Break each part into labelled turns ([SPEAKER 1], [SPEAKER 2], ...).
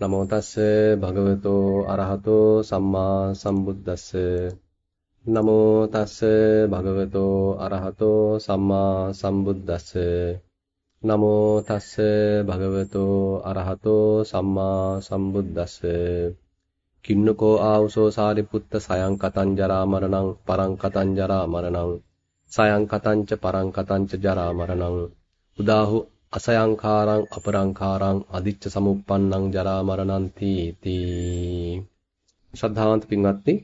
[SPEAKER 1] නමෝ තස්ස භගවතෝ අරහතෝ සම්මා සම්බුද්දස්ස. නමෝ තස්ස භගවතෝ අරහතෝ සම්මා සම්බුද්දස්ස. නමෝ තස්ස භගවතෝ අරහතෝ සම්මා සම්බුද්දස්ස. කින්නකෝ ආවුසෝ සාරිපුත්ත සයං කතං ජරා මරණං පරං කතං ජරා මරණං. සයං කතං ච පරං කතං ච ජරා මරණං. උදාහු අසයංකාරං අපරංකාරං අදිච්ච සමුප්පන්නං ජරා මරණන්ති තී ශ්‍රද්ධාවන්ත පින්වත්නි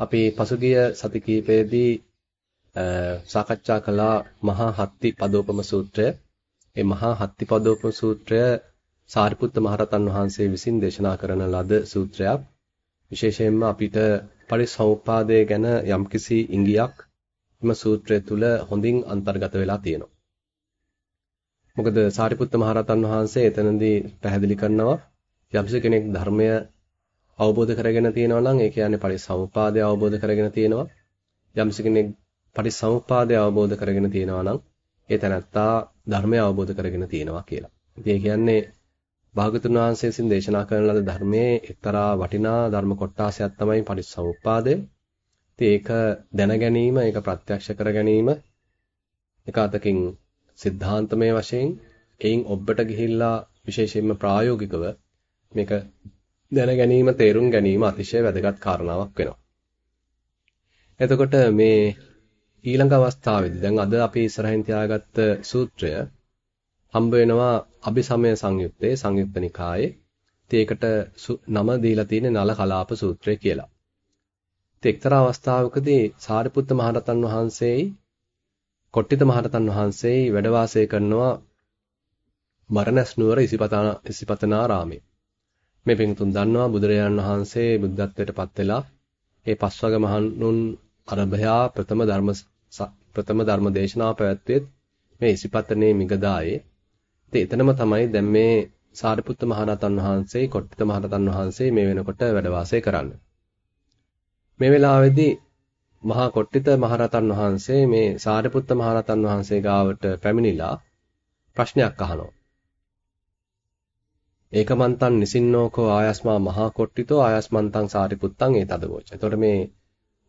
[SPEAKER 1] අපි පසුගිය සති කීපයේදී සාකච්ඡා කළා මහා හත්ති පදෝපම සූත්‍රය. ඒ මහා හත්ති පදෝපම සූත්‍රය සාරිපුත්ත මහරතන් වහන්සේ විසින් දේශනා කරන ලද සූත්‍රයක්. විශේෂයෙන්ම අපිට පරිසම්පාදය ගැන යම්කිසි ඉඟියක් එම සූත්‍රය තුල හොඳින් අන්තර්ගත වෙලා තියෙනවා. මොකද සාරිපුත්ත මහරහතන් වහන්සේ එතනදී පැහැදිලි කරනවා යම්ස කෙනෙක් ධර්මය අවබෝධ කරගෙන තියෙනවා නම් ඒ කියන්නේ පරිසම්පාදය අවබෝධ කරගෙන තියෙනවා. යම්ස කෙනෙක් පරිසම්පාදය අවබෝධ කරගෙන තියෙනවා නම් ඒ තැනත්තා ධර්මය අවබෝධ කරගෙන තියෙනවා කියලා. ඉතින් ඒ කියන්නේ භාගතුන් වහන්සේ විසින් දේශනා කරන ලද ධර්මයේ එක්තරා වටිනා ධර්ම කොටාසයක් තමයි පරිසම්පාදය. ඉතින් ඒක දැන ගැනීම, ඒක ප්‍රත්‍යක්ෂ කර ගැනීම එක අතකින් સિદ્ધાંતමය වශයෙන් එයින් ඔබට ගිහිල්ලා විශේෂයෙන්ම ප්‍රායෝගිකව මේක දැන ගැනීම තේරුම් ගැනීම අතිශය වැදගත් කාරණාවක් වෙනවා. එතකොට මේ ඊළඟ අවස්ථාවේදී දැන් අද අපි ඉස්සරහින් තියාගත්ත සූත්‍රය හම්බ වෙනවා අபிසමය සංයුත්තේ සංයුත්ත නිකායේ. ඉතින් ඒකට නම දීලා තියෙන්නේ නල කලාප සූත්‍රය කියලා. ඉතින් එක්තරා අවස්ථාවකදී සාරිපුත්ත මහරතන් වහන්සේයි කොට්ටිත මහරතන් වහන්සේ වැඩ වාසය කරනවා මරණස් නුවර ඉසිපතනාරාමේ. මේ පින්තුන් දන්නවා බුදුරජාණන් වහන්සේ බුද්ධත්වයට පත් වෙලා ඒ පස්වග මහණුන් අරභයා ප්‍රථම ධර්ම ප්‍රථම ධර්ම දේශනාව පැවැත්වෙත් මේ ඉසිපතනේ මිගදායේ. ඉතින් එතනම තමයි දැන් මේ සාරිපුත්ත මහරහතන් වහන්සේ කොට්ටිත මහරහතන් වහන්සේ මේ වෙනකොට වැඩ වාසය කරන්නේ. මේ වෙලාවේදී මහා කොට්ටිත මහරහතන් වහන්සේ මේ සාරිපුත්ත මහරහතන් වහන්සේ ගාවට පැමිණිලා ප්‍රශ්නයක් අහනවා. ඒකමන්තං නිසින්නෝකෝ ආයස්මා මහා කොට්ටිතෝ ආයස්මන්තං සාරිපුත්තං ඒතදවෝච. එතකොට මේ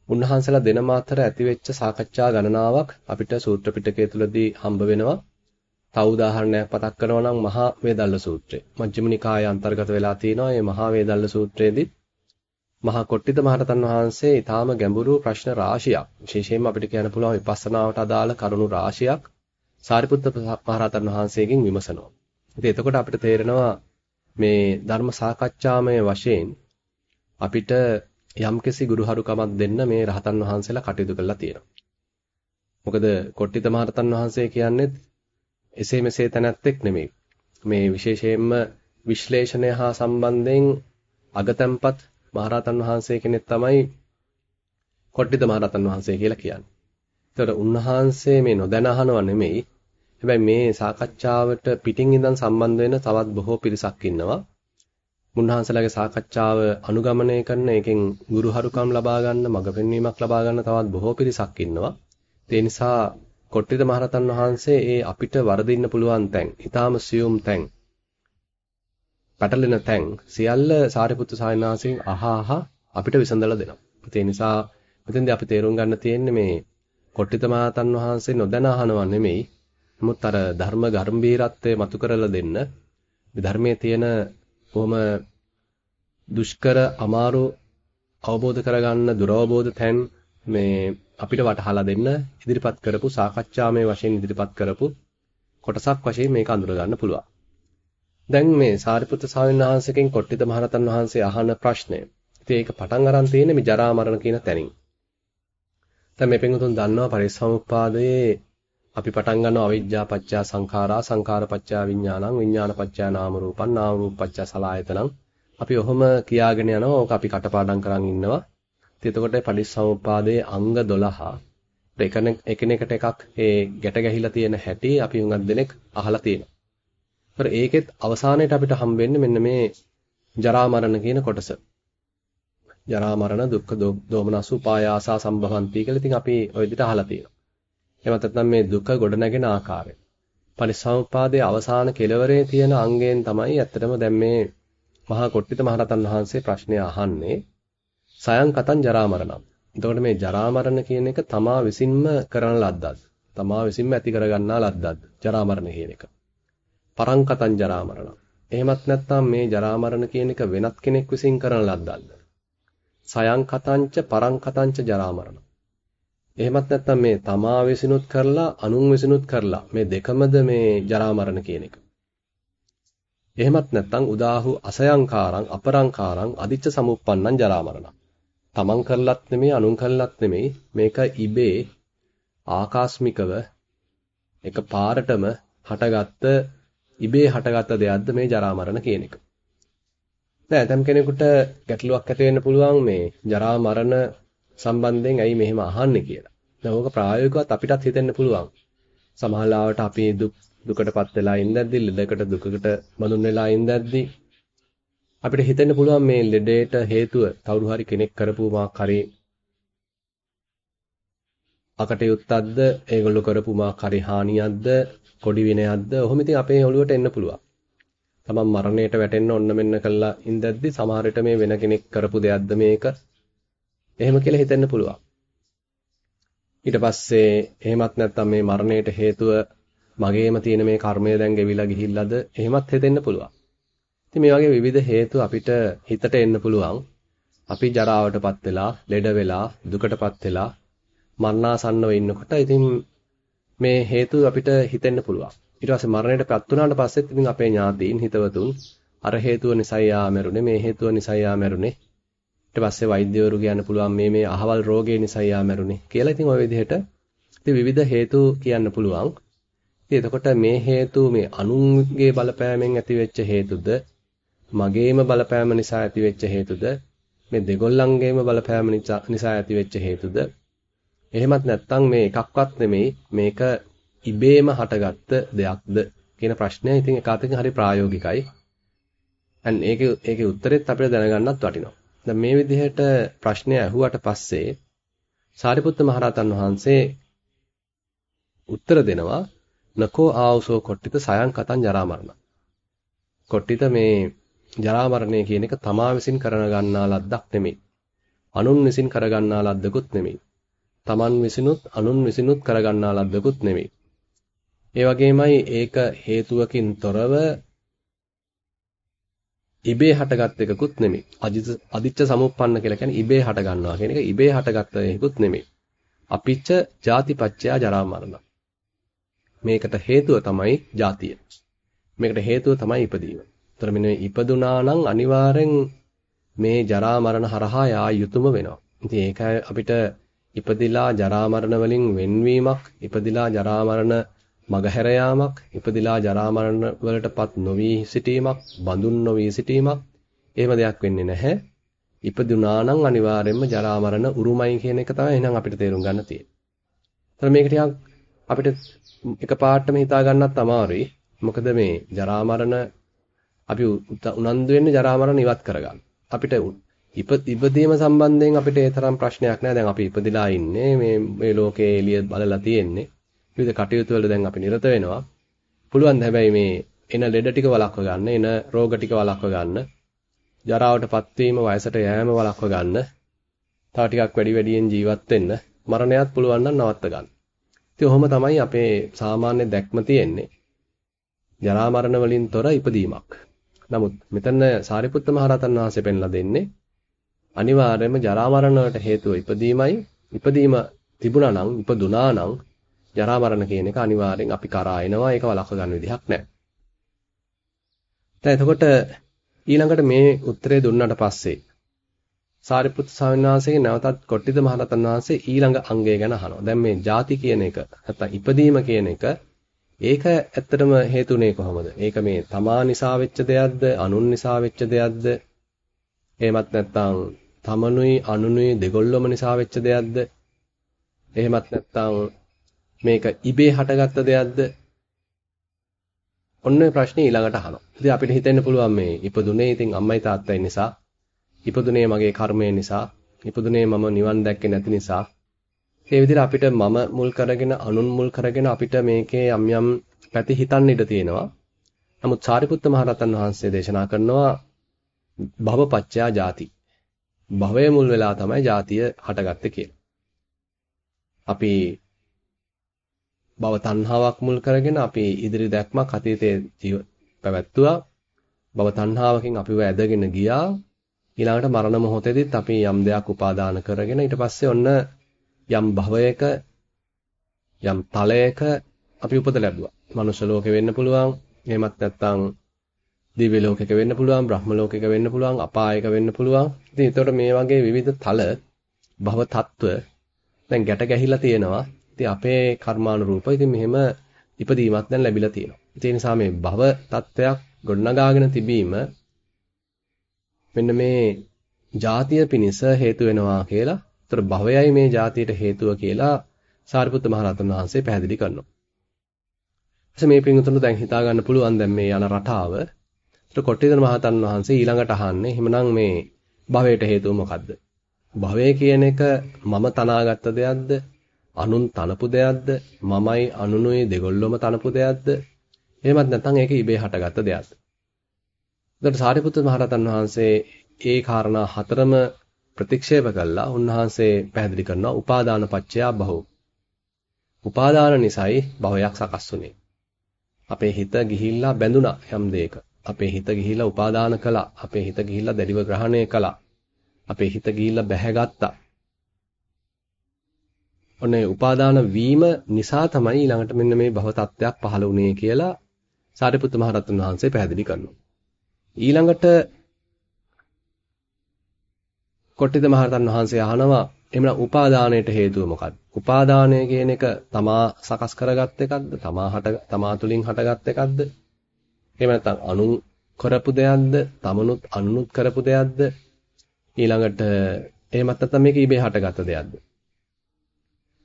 [SPEAKER 1] උන්වහන්සේලා දෙනම අතර ඇතිවෙච්ච සාකච්ඡා ගණනාවක් අපිට සූත්‍ර පිටකය තුලදී හම්බ වෙනවා. තව උදාහරණයක් පතක් කරනවා නම් මහා වේදල්ල සූත්‍රය. මජ්ක්‍ධිම නිකායේ අන්තර්ගත වෙලා තියෙනවා මේ මහා වේදල්ල සූත්‍රයේදී මහා කොට්ටිත මහරතන් වහන්සේ ඊටාම ගැඹුරු ප්‍රශ්න රාශියක් විශේෂයෙන්ම අපිට කියන්න පුළුවන් විපස්සනාවට අදාළ කරුණු රාශියක් සාරිපුත්ත මහරතන් වහන්සේගෙන් විමසනවා. ඉතින් එතකොට අපිට තේරෙනවා මේ ධර්ම සාකච්ඡාමය වශයෙන් අපිට යම්කිසි ගුරුහරුකමක් දෙන්න මේ රහතන් වහන්සේලා කටයුතු කරලා තියෙනවා. මොකද කොට්ටිත මහරතන් වහන්සේ කියන්නේ එසේ මෙසේ තැනැත්තෙක් නෙමෙයි. මේ විශේෂයෙන්ම විශ්ලේෂණය හා සම්බන්ධයෙන් අගතම්පත් මහරහතන් වහන්සේ කෙනෙක් තමයි කොට්ටිත මහරහතන් වහන්සේ කියලා කියන්නේ. ඒතකොට උන්වහන්සේ මේ නොදැන අහනව නෙමෙයි. හැබැයි මේ සාකච්ඡාවට පිටින් ඉඳන් සම්බන්ධ වෙන තවත් බොහෝ පිරිසක් ඉන්නවා. මුන්වහන්සේලාගේ සාකච්ඡාව අනුගමනය කරන එකෙන් ගුරුහරුකම් ලබා ගන්න, මඟ පෙන්වීමක් ලබා ගන්න තවත් බොහෝ පිරිසක් ඉන්නවා. ඒ නිසා කොට්ටිත මහරහතන් වහන්සේ ඒ අපිට වරදින්න පුළුවන් තැන්, ඊටාම සියුම් තැන් පැටලෙන තැන් සියල්ල සාරිපුත්තු සායනාසයෙන් අහ අහ අපිට විසඳලා දෙනවා. ඒ නිසා මෙතෙන්දී අපි තේරුම් ගන්න තියෙන්නේ මේ කොට්ටිත මහතන් වහන්සේ නොදැන අහනවා නෙමෙයි. නමුත් අර ධර්ම ගර්භීරත්වය මතු කරලා දෙන්න මේ ධර්මයේ තියෙන කොහොම දුෂ්කර අමාරු අවබෝධ කරගන්න දුරවබෝධ තැන් මේ අපිට වටහලා දෙන්න ඉදිරිපත් කරපු සාකච්ඡාමය වශයෙන් ඉදිරිපත් කරපු කොටසක් වශයෙන් මේක අඳුර ගන්න පුළුවන්. දැන් මේ සාරිපුත්‍ර ස්වාමීන් වහන්සේගෙන් කොට්ටිත මහරතන් වහන්සේ අහන ප්‍රශ්නය. ඉතින් ඒක පටන් අරන් තියෙන්නේ මේ ජරා මරණ කියන තැනින්. දැන් මේ පෙන්වතුන් දන්නවා පරිසමුප්පාදයේ අපි පටන් ගන්නවා අවිජ්ජා පත්‍යා සංඛාරා සංඛාර පත්‍යා විඥානං විඥාන පත්‍යා නාම රූපං නාම රූප පත්‍යා සලආයතනං අපි ඔහොම කියාගෙන යනවා ඕක අපි කටපාඩම් කරන් ඉන්නවා ඉතින් එතකොට පරිසමුප්පාදයේ අංග 12 එකිනෙකට එකක් ඒ ගැට ගැහිලා තියෙන හැටි අපි හුඟක් දෙනෙක් අහලා තියෙනවා ඒතර ඒකෙත් අවසානයේට අපිට හම් වෙන්නේ මෙන්න මේ ජරා මරණ කියන කොටස. ජරා මරණ දුක්ඛ දෝමනස් උපායාසා සම්භවಂತಿ කියලා ඉතින් අපි ওই විදිහට අහලා තියෙනවා. එහෙමත් නැත්නම් මේ දුක ගොඩ නැගෙන ආකාරය. පරිසම්පාදයේ අවසාන කෙලවරේ තියෙන අංගයෙන් තමයි ඇත්තටම දැන් මේ මහා කොට්ටිත මහරතන් වහන්සේ ප්‍රශ්නය අහන්නේ සයන් කතන් ජරා මරණම්. එතකොට මේ ජරා මරණ කියන එක තමා විසින්ම කරන ලද්දක්ද? තමා විසින්ම ඇති කරගන්නා ලද්දක්ද? ජරා මරණ කියන එක. පරං කතන් ජරා මරණම්. එහෙමත් නැත්නම් මේ ජරා මරණ කියන එක වෙනත් කෙනෙක් විසින් කරන ලද්දක්ද? සයන් කතංච පරං කතංච ජරා මරණ. එහෙමත් නැත්නම් මේ තමා විසිනුත් කරලා අනුන් විසිනුත් කරලා මේ දෙකමද මේ ජරා මරණ කියන එක. එහෙමත් නැත්නම් උදාහු අසයංකාරං අපරංකාරං අදිච්ච සමුප්පන්නං ජරා මරණ. තමන් කරලත් නෙමෙයි අනුන් කරලත් නෙමෙයි මේක ඉබේ ආකාස්මිකව එක පාරටම හටගත්ත ඉබේ හටගත්ත දෙයක්ද මේ ජරා මරණ කියන එක. දැන් ඇතම් කෙනෙකුට ගැටලුවක් ඇති වෙන්න පුළුවන් මේ ජරා මරණ සම්බන්ධයෙන් ඇයි මෙහෙම අහන්නේ කියලා. දැන් ඕක ප්‍රායෝගිකවත් අපිටත් හිතෙන්න පුළුවන්. සමහරවිට අපි දුක් දුකටපත් වෙලා ඉඳද්දි ලෙඩකට දුකකට බඳුන් වෙලා ඉඳද්දි අපිට හිතෙන්න පුළුවන් මේ ලෙඩේට හේතුව කවුරු හරි කෙනෙක් කරපු මාක් හරි අකටයුත්තක්ද ඒගොල්ලෝ කරපු මාක් හරි හානියක්ද කොඩි විනයක්ද ඔහොම ඉතින් අපේ ඔළුවට එන්න පුළුවන්. තමන් මරණයට වැටෙන්න ඔන්න මෙන්න කළා ඉඳද්දි සමහර විට මේ වෙන කෙනෙක් කරපු දෙයක්ද මේක එහෙම කියලා හිතෙන්න පුළුවන්. ඊට පස්සේ එහෙමත් නැත්නම් මේ මරණයට හේතුව මගේම තියෙන මේ කර්මය දැන් ගෙවිලා ගිහිල්ලාද එහෙමත් හිතෙන්න පුළුවන්. ඉතින් මේ වගේ විවිධ හේතු අපිට හිතට එන්න පුළුවන්. අපි ජරාවටපත් වෙලා, ලෙඩ වෙලා, දුකටපත් වෙලා මරණාසන්නව ඉන්නකොට ඉතින් මේ හේතු අපිට හිතෙන්න පුළුවන්. ඊට පස්සේ මරණයටපත් වුණාට පස්සෙත් ඉතින් අපේ ඥාතීන් හිතවතුන් අර හේතුව නිසා යා මැරුණේ, මේ හේතුව නිසා යා මැරුණේ. ඊට පස්සේ වෛද්‍යවරු කියන්න පුළුවන් මේ මේ අහවල් රෝගේ නිසා යා මැරුණේ කියලා. ඉතින් ওই විදිහට ඉතින් විවිධ හේතු කියන්න පුළුවන්. ඉතින් එතකොට මේ හේතු මේ අනුන්ගේ බලපෑමෙන් ඇතිවෙච්ච හේතුද මගේම බලපෑම නිසා ඇතිවෙච්ච හේතුද මේ දෙගොල්ලන්ගේම බලපෑම නිසා ඇතිවෙච්ච හේතුද එහෙමත් නැත්නම් මේ එකක්වත් නෙමෙයි මේක ඉබේම හටගත්ත දෙයක්ද කියන ප්‍රශ්නය ඉතින් එකwidehatකින් හරි ප්‍රායෝගිකයි. අන් ඒකේ ඒකේ උත්තරෙත් අපිට දැනගන්නත් වටිනවා. දැන් මේ විදිහට ප්‍රශ්නය ඇහුවට පස්සේ සාරිපුත්ත මහරහතන් වහන්සේ උත්තර දෙනවා නකෝ ආවසෝ කොට්ටිත සයන් කතං ජරා මරණ. කොට්ටිත මේ ජරා මරණය කියන එක තමා විසින් කරන ගන්නා ලද්දක් නෙමෙයි. අනුන් විසින් කර ගන්නා ලද්දකුත් නෙමෙයි. තමන් විසිනුත් අනුන් විසිනුත් කර ගන්නා ලද්දකුත් නෙමෙයි. ඒ වගේමයි ඒක හේතුවකින් තොරව ඉබේ හටගත් එකකුත් නෙමෙයි. අදිච්ච සමුප්පන්න කියලා කියන්නේ ඉබේ හට ගන්නවා කියන එක ඉබේ හටගත් එකකුත් නෙමෙයි. අපිච්ච ජාතිපච්චයා ජරා මරණ. මේකට හේතුව තමයි ජාතිය. මේකට හේතුව තමයි ඉපදීම. ඒතර මෙන්න ඉපදුනා නම් අනිවාර්යෙන් මේ ජරා මරණ හරහා යා යුතුයම වෙනවා. ඉතින් ඒක අපිට ඉපදිලා ජරා මරණ වලින් වෙන්වීමක්, ඉපදිලා ජරා මරණ මගහැර යාමක්, ඉපදිලා ජරා මරණ වලටපත් නොවි සිටීමක්, බඳුන් නොවි සිටීමක් එහෙම දෙයක් වෙන්නේ නැහැ. ඉපදුනා නම් අනිවාර්යයෙන්ම ජරා මරණ උරුමයි කියන එක තමයි එහෙනම් අපිට තේරුම් ගන්න තියෙන්නේ. ඒතර මේක ටිකක් අපිට එකපාරටම හිතා ගන්නත් අමාරුයි. මොකද මේ ජරා මරණ අපි උනන්දු වෙන්නේ ජරා මරණ ඉවත් කරගන්න. අපිට ඉපදීම සම්බන්ධයෙන් අපිට ඒ තරම් ප්‍රශ්නයක් නැහැ. දැන් අපි ඉපදිලා ඉන්නේ මේ මේ ලෝකයේ එළිය බලලා තියෙන්නේ. විවිධ කටයුතු වල දැන් අපි නිරත වෙනවා. පුළුවන් හැබැයි මේ එන ලෙඩ ටික වළක්ව ගන්න, එන රෝග ටික වළක්ව ගන්න, ජරාවටපත් වීම, වයසට යෑම වළක්ව ගන්න, තව ටිකක් වැඩි වැඩියෙන් ජීවත් වෙන්න, මරණයත් පුළුවන් නම් නවත්ත ගන්න. ඉතින් ඔහොම තමයි අපේ සාමාන්‍ය දැක්ම තියෙන්නේ. ජරා මරණ වලින් තොර ඉපදීමක්. නමුත් මෙතන සාරිපුත්ත මහරහතන් වහන්සේ පෙන්ලා දෙන්නේ අනිවාර්යයෙන්ම ජරා මරණ වලට හේතුව ඉපදීමයි. ඉපදීම තිබුණා නම්, ඉපදුනා නම් ජරා මරණ කියන එක අනිවාර්යෙන් අපි කරා එනවා. ඒක වළක්ව ගන්න විදිහක් නැහැ. දැන් එතකොට ඊළඟට මේ උත්තරේ දුන්නාට පස්සේ සාරිපුත්තු ස්වාමීන් වහන්සේගේ නැවතත් කොට්ටිද මහරහතන් වහන්සේ ඊළඟ අංගය ගැන අහනවා. දැන් මේ ಜಾති කියන එක නැත්නම් ඉපදීම කියන එක ඒක ඇත්තටම හේතුනේ කොහොමද? ඒක මේ තමා නිසා වෙච්ච දෙයක්ද, අනුන් නිසා වෙච්ච දෙයක්ද? එහෙමත් නැත්නම් තමනුයි අනුනුයි දෙගොල්ලොම නිසා වෙච්ච දෙයක්ද? එහෙමත් නැත්නම් මේක ඉබේ හටගත්ත දෙයක්ද? ඔන්න ඔය ප්‍රශ්නේ ඊළඟට අහනවා. ඉතින් අපිට හිතෙන්න පුළුවන් මේ ඉපදුනේ ඉතින් අම්මයි තාත්තයි නිසා, ඉපදුනේ මගේ කර්මය නිසා, ඉපදුනේ මම නිවන් දැක්කේ නැති නිසා. ඒ විදිහට අපිට මම මුල් කරගෙන අනුන් මුල් කරගෙන අපිට මේකේ යම් යම් පැති හිතන්න ඉඩ තියෙනවා. නමුත් සාරිපුත්ත මහරහතන් වහන්සේ දේශනා කරනවා භවපච්චයා ජාති. භවය මුල් වෙලා තමයි ජාතිය හටගත්තේ කියලා. අපි භව තණ්හාවක් මුල් කරගෙන අපි ඉදිරි දැක්මක් අතීතයේ ජීව පැවැත්තුවා. භව තණ්හාවකින් අපිව ඇදගෙන ගියා. ඊළඟට මරණ මොහොතේදීත් අපි යම් දෙයක් උපාදාන කරගෙන ඊට පස්සේ ඔන්න යම් භවයක යම් තලයක අපි උපත ලැබුවා. මනුෂ්‍ය ලෝකෙ වෙන්න පුළුවන්. එහෙමත් නැත්නම් දිව්‍ය ලෝකයක වෙන්න පුළුවන්, බ්‍රහ්ම ලෝකයක වෙන්න පුළුවන්, අපායක වෙන්න පුළුවන්. ඉතින් ඒතකොට මේ වගේ විවිධ තල භව තත්ත්ව දැන් ගැට ගැහිලා තියෙනවා. ඉතින් අපේ කර්මානුරූප ඉතින් මෙහෙම ඉපදීමක් දැන් ලැබිලා තියෙනවා. ඒ නිසා මේ භව තත්ත්වයක් ගොඩනගාගෙන තිබීම මෙන්න මේ ජාතිය පිනිස හේතු වෙනවා කියලා. ඒතර භවයයි මේ ජාතියට හේතුව කියලා සාරිපුත්ත මහරහතන් වහන්සේ පැහැදිලි කරනවා. එතකොට මේ පින්තුණු දැන් හිතා ගන්න පුළුවන් දැන් මේ යන රටාව. ඒතර කොට්ටිදන මහතන් වහන්සේ ඊළඟට අහන්නේ එහෙමනම් මේ භවයට හේතුව මොකද්ද? භවය කියන එක මම තනාගත්ත දෙයක්ද? අනුන් තනපු දෙයක්ද? මමයි අනුනුයි දෙගොල්ලොම තනපු දෙයක්ද? එහෙමත් නැත්නම් ඒක ඉබේ හටගත්ත දෙයක්ද? එතකොට සාරිපුත්‍ර මහරහතන් වහන්සේ ඒ කාරණා හතරම ප්‍රතික්ෂේප කළා. උන්වහන්සේ පැහැදිලි කරනවා උපාදාන පත්‍යා බහු. උපාදාන නිසයි භවයක් සකස් වුනේ. අපේ හිත ගිහිල්ලා බැඳුනා යම් දෙයක. අපේ හිත ගිහිල්ලා උපාදාන කළා. අපේ හිත ගිහිල්ලා දැඩිව ග්‍රහණය කළා. අපේ හිත ගිහිල්ලා බැහැගත්තා. ඔන්නේ උපාදාන වීම නිසා තමයි ඊළඟට මෙන්න මේ භව තත්ත්වයක් පහළ වුණේ කියලා සාරිපුත්ත මහ රහතන් වහන්සේ පැහැදිලි කරනවා. ඊළඟට කොට්ටිත මහ රහතන් වහන්සේ අහනවා එhmenan උපාදානයට හේතුව මොකක්ද? උපාදානය කියන එක තමා සකස් කරගත් එකක්ද? තමා හට තමා තුලින් හටගත් එකක්ද? එහෙම නැත්නම් අනුන් කරපු දෙයක්ද? තමනුත් අනුනුත් කරපු දෙයක්ද? ඊළඟට එහෙමත් නැත්නම් මේක ඉබේ හටගත් දෙයක්ද?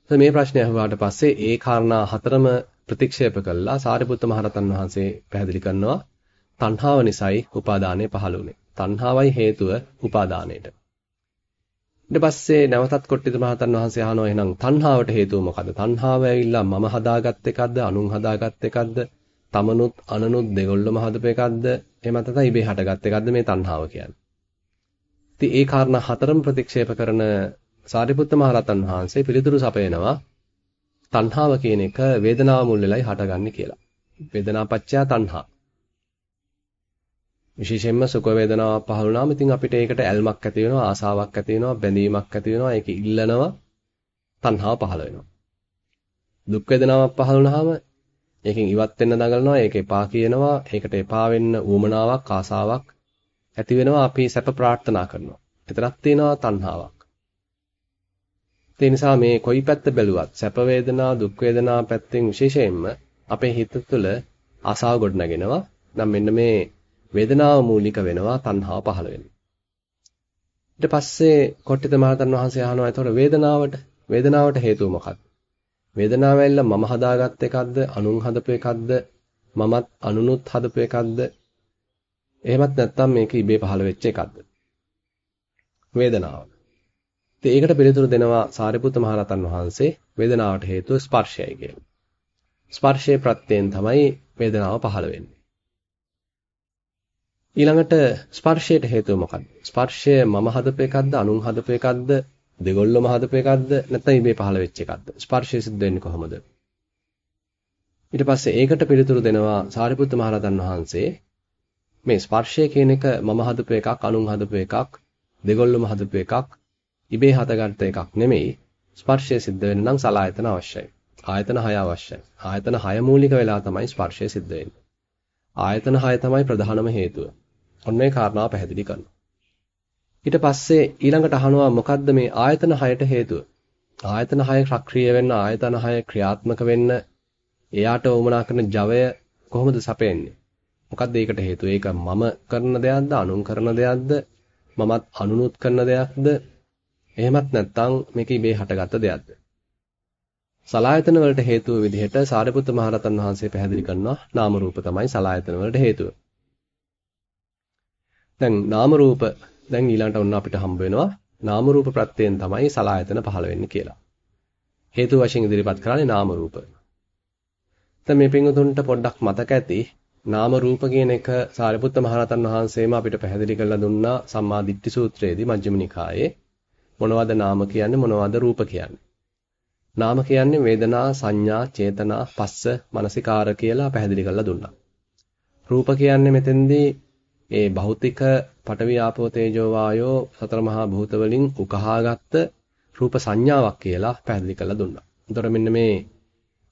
[SPEAKER 1] මේ ප්‍රශ්නය අහුවාට පස්සේ ඒ කාරණා හතරම ප්‍රතික්ෂේප කළා සාරිපුත්ත මහරතන් වහන්සේ පැහැදිලි කරනවා තණ්හාව නිසායි උපාදානය පහළ වුනේ. තණ්හාවයි හේතුව උපාදානයට. ඊට පස්සේ නැවතත් කොට්ටිත මහතන් වහන්සේ අහනවා එහෙනම් තණ්හාවට හේතුව මොකද්ද? තණ්හාව ඇවිල්ලා මම හදාගත් එකක්ද? අනුන් හදාගත් එකක්ද? තමනුත් අනනුත් දෙගොල්ලම හදපු එකක්ද? එහෙම නැත්නම් ඉබේ හටගත් එකක්ද මේ තණ්හාව කියන්නේ? ඉතින් ඒ කාරණා හතරම ප්‍රතික්ෂේප කරන සාරිපුත්ත මහරහතන් වහන්සේ පිළිතුරු සපයනවා තණ්හාව කියන එක වේදනාව මුල් වෙලයි හටගන්නේ කියලා. වේදනාපච්චය තණ්හා. විශේෂයෙන්ම සුඛ වේදනාවක් පහළ වුණාම ඉතින් අපිට ඒකට ඇල්මක් ඇති වෙනවා, ආසාවක් ඇති වෙනවා, බැඳීමක් ඇති වෙනවා, ඒක ඉල්ලනවා, තණ්හාව පහළ වෙනවා. දුක් වේදනාවක් පහළ වුණාම ඒකෙන් ඉවත් වෙන්න දඟලනවා, ඒක එපා කියනවා, ඒකට එපා වෙන්න උවමනාවක්, ආසාවක් ඇති වෙනවා, අපි සැප ප්‍රාර්ථනා කරනවා. එතරම් තියෙනවා තණ්හාවක්. ඒ නිසා මේ කොයි පැත්ත බැලුවත් සැප වේදනා දුක් වේදනා පැත්තෙන් විශේෂයෙන්ම අපේ හිත තුළ ආසාව ගොඩනගෙනවා. නම් මෙන්න මේ වේදනාව මූලික වෙනවා තණ්හාව පහළ වෙනවා. ඊට පස්සේ කොට්ටිත මහතන් වහන්සේ අහනවා එතකොට වේදනාවට වේදනාවට හේතුව මොකක්ද? වේදනාව ඇවිල්ලා මම හදාගත්ත එකක්ද අනුන් හදපු එකක්ද මමත් අනුනුත් හදපු එකක්ද එහෙමත් නැත්නම් මේක ඉබේ පහළ වෙච්ච එකක්ද? වේදනාව. ඉතින් ඒකට පිළිතුරු දෙනවා සාරිපුත්ත මහරහතන් වහන්සේ වේදනාවට හේතුව ස්පර්ශයයි කියලා. ස්පර්ශයේ ප්‍රත්‍යයෙන් තමයි වේදනාව පහළ වෙන්නේ. ඊළඟට ස්පර්ශයට හේතුව මොකක්ද? ස්පර්ශය මම හදපු එකක්ද, අනුන් හදපු එකක්ද, දෙගොල්ලම හදපු එකක්ද, නැත්නම් මේ පහළ වෙච්ච එකක්ද? ස්පර්ශය සිද්ධ වෙන්නේ කොහොමද? ඊට පස්සේ ඒකට පිළිතුරු දෙනවා සාරිපුත්ත මහරහතන් වහන්සේ මේ ස්පර්ශය කියන එක මම හදපු එකක්, අනුන් හදපු එකක්, දෙගොල්ලම හදපු එකක්, ඉබේ හදගත්ත එකක් නෙමෙයි. ස්පර්ශය සිද්ධ වෙන්න නම් සලායතන අවශ්‍යයි. ආයතන 6 අවශ්‍යයි. ආයතන 6 මූලික වෙලා තමයි ස්පර්ශය සිද්ධ වෙන්නේ. ආයතන 6 තමයි ප්‍රධානම හේතුව. ඔන්න ඒ කාරණාව පැහැදිලි කරනවා. ඊට පස්සේ ඊළඟට අහනවා මොකද්ද මේ ආයතන 6ට හේතුව? ආයතන 6 සක්‍රිය වෙන්න ආයතන 6 ක්‍රියාත්මක වෙන්න එයාට වමනා කරන ජවය කොහොමද සපයන්නේ? මොකද්ද ඒකට හේතුව? ඒක මම කරන දෙයක්ද, අනුන් කරන දෙයක්ද, මමත් අනුනුත් කරන දෙයක්ද, එහෙමත් නැත්නම් මේක ඉබේ හටගත්ත දෙයක්ද? සලායතන වලට හේතුව විදිහට සාරිපුත්ත මහරහතන් වහන්සේ පැහැදිලි කරනවා නාම රූප තමයි සලායතන වලට හේතුව. දැන් නාම රූප දැන් ඊළඟට ඔන්න අපිට හම්බ වෙනවා නාම රූප ප්‍රත්‍යයෙන් තමයි සලායතන පහළ වෙන්නේ කියලා. හේතු වශයෙන් ඉදිරිපත් කරන්නේ නාම රූප. දැන් මේ පින්වතුන්ට පොඩ්ඩක් මතක ඇති නාම රූප කියන එක සාරිපුත්ත මහරහතන් වහන්සේම අපිට පැහැදිලි කරලා දුන්නා සම්මා දිට්ඨි සූත්‍රයේදී මජ්ක්‍ධිම නිකායේ මොනවද නාම කියන්නේ මොනවද රූප කියන්නේ. නාම කියන්නේ වේදනා සංඥා චේතනා පස්ස මනසිකාර කියලා පැහැදිලි කරලා දුන්නා. රූප කියන්නේ මෙතෙන්දී ඒ භෞතික පඨවි ආපෝ තේජෝ වායෝ සතර මහා භූත වලින් උකහාගත්ත රූප සංඥාවක් කියලා පැහැදිලි කරලා දුන්නා. එතකොට මෙන්න මේ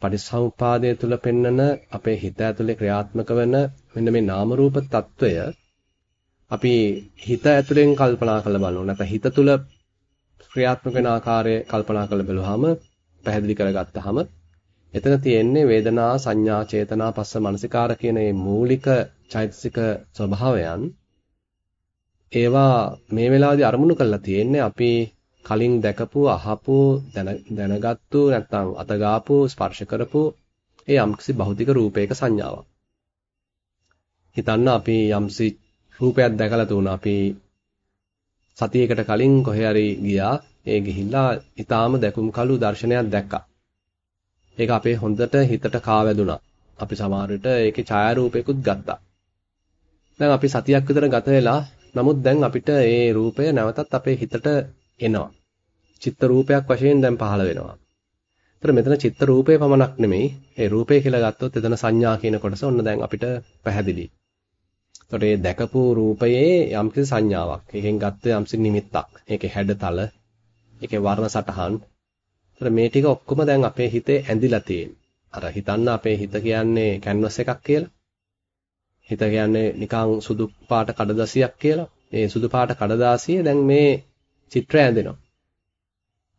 [SPEAKER 1] පටිසමුපාදය තුල පෙන්නන අපේ හිත ඇතුලේ ක්‍රියාත්මක වෙන මෙන්න මේ නාම රූප తত্ত্বය අපි හිත ඇතුලෙන් කල්පනා කරලා බලනවා. නැත්නම් හිත තුල ක්‍රියාත්මක වෙන ආකාරය කල්පනා කරලා බලුවාම පැහැදිලි කරගත්තාම එතන තියෙන්නේ වේදනා සංඥා චේතනා පස්ස මනසිකාර කියන මේ මූලික චෛතසික ස්වභාවයන් ඒවා මේ වෙලාවේදී අරමුණු කරලා තියෙන්නේ අපි කලින් දැකපු අහපු දැනගත්තු නැත්නම් අතගාපු ස්පර්ශ කරපු ඒ යම්කිසි භෞතික රූපයක සංඥාවක්. හිතන්න අපි යම්සි රූපයක් දැකලා තුන අපි සතියකට කලින් කොහේ හරි ගියා ඒ ගිහිල්ලා ඊටාම දැකුම් කළු දර්ශනයක් දැක්කා. ඒක අපේ හොඳට හිතට කාවැදුනා. අපි සමහර විට ඒකේ ඡායාරූපයකුත් ගත්තා. දැන් අපි සතියක් විතර ගත වෙලා නමුත් දැන් අපිට ඒ රූපය නැවතත් අපේ හිතට එනවා. චිත්ත රූපයක් වශයෙන් දැන් පහළ වෙනවා. ඒතර මෙතන චිත්ත රූපේ පමණක් නෙමෙයි, ඒ රූපේ කියලා ගත්තොත් එතන සංඥා කියන කොටස ඔන්න දැන් අපිට පැහැදිලි. එතකොට මේ දැකපු රූපයේ යම්කිසි සංඥාවක්. ඒකෙන් ගත්ත යම්කිසි නිමිත්තක්. ඒකේ හැඩතල, ඒකේ වර්ණ සටහන්. ඒතර මේ ටික ඔක්කොම දැන් අපේ හිතේ ඇඳිලා තියෙනවා. අර හිතන්න අපේ හිත කියන්නේ කැන්වස් එකක් කියලා. හිත කියන්නේ නිකන් සුදු පාට කඩදාසියක් කියලා. මේ සුදු පාට කඩදාසියේ දැන් මේ චිත්‍රය ඇඳෙනවා.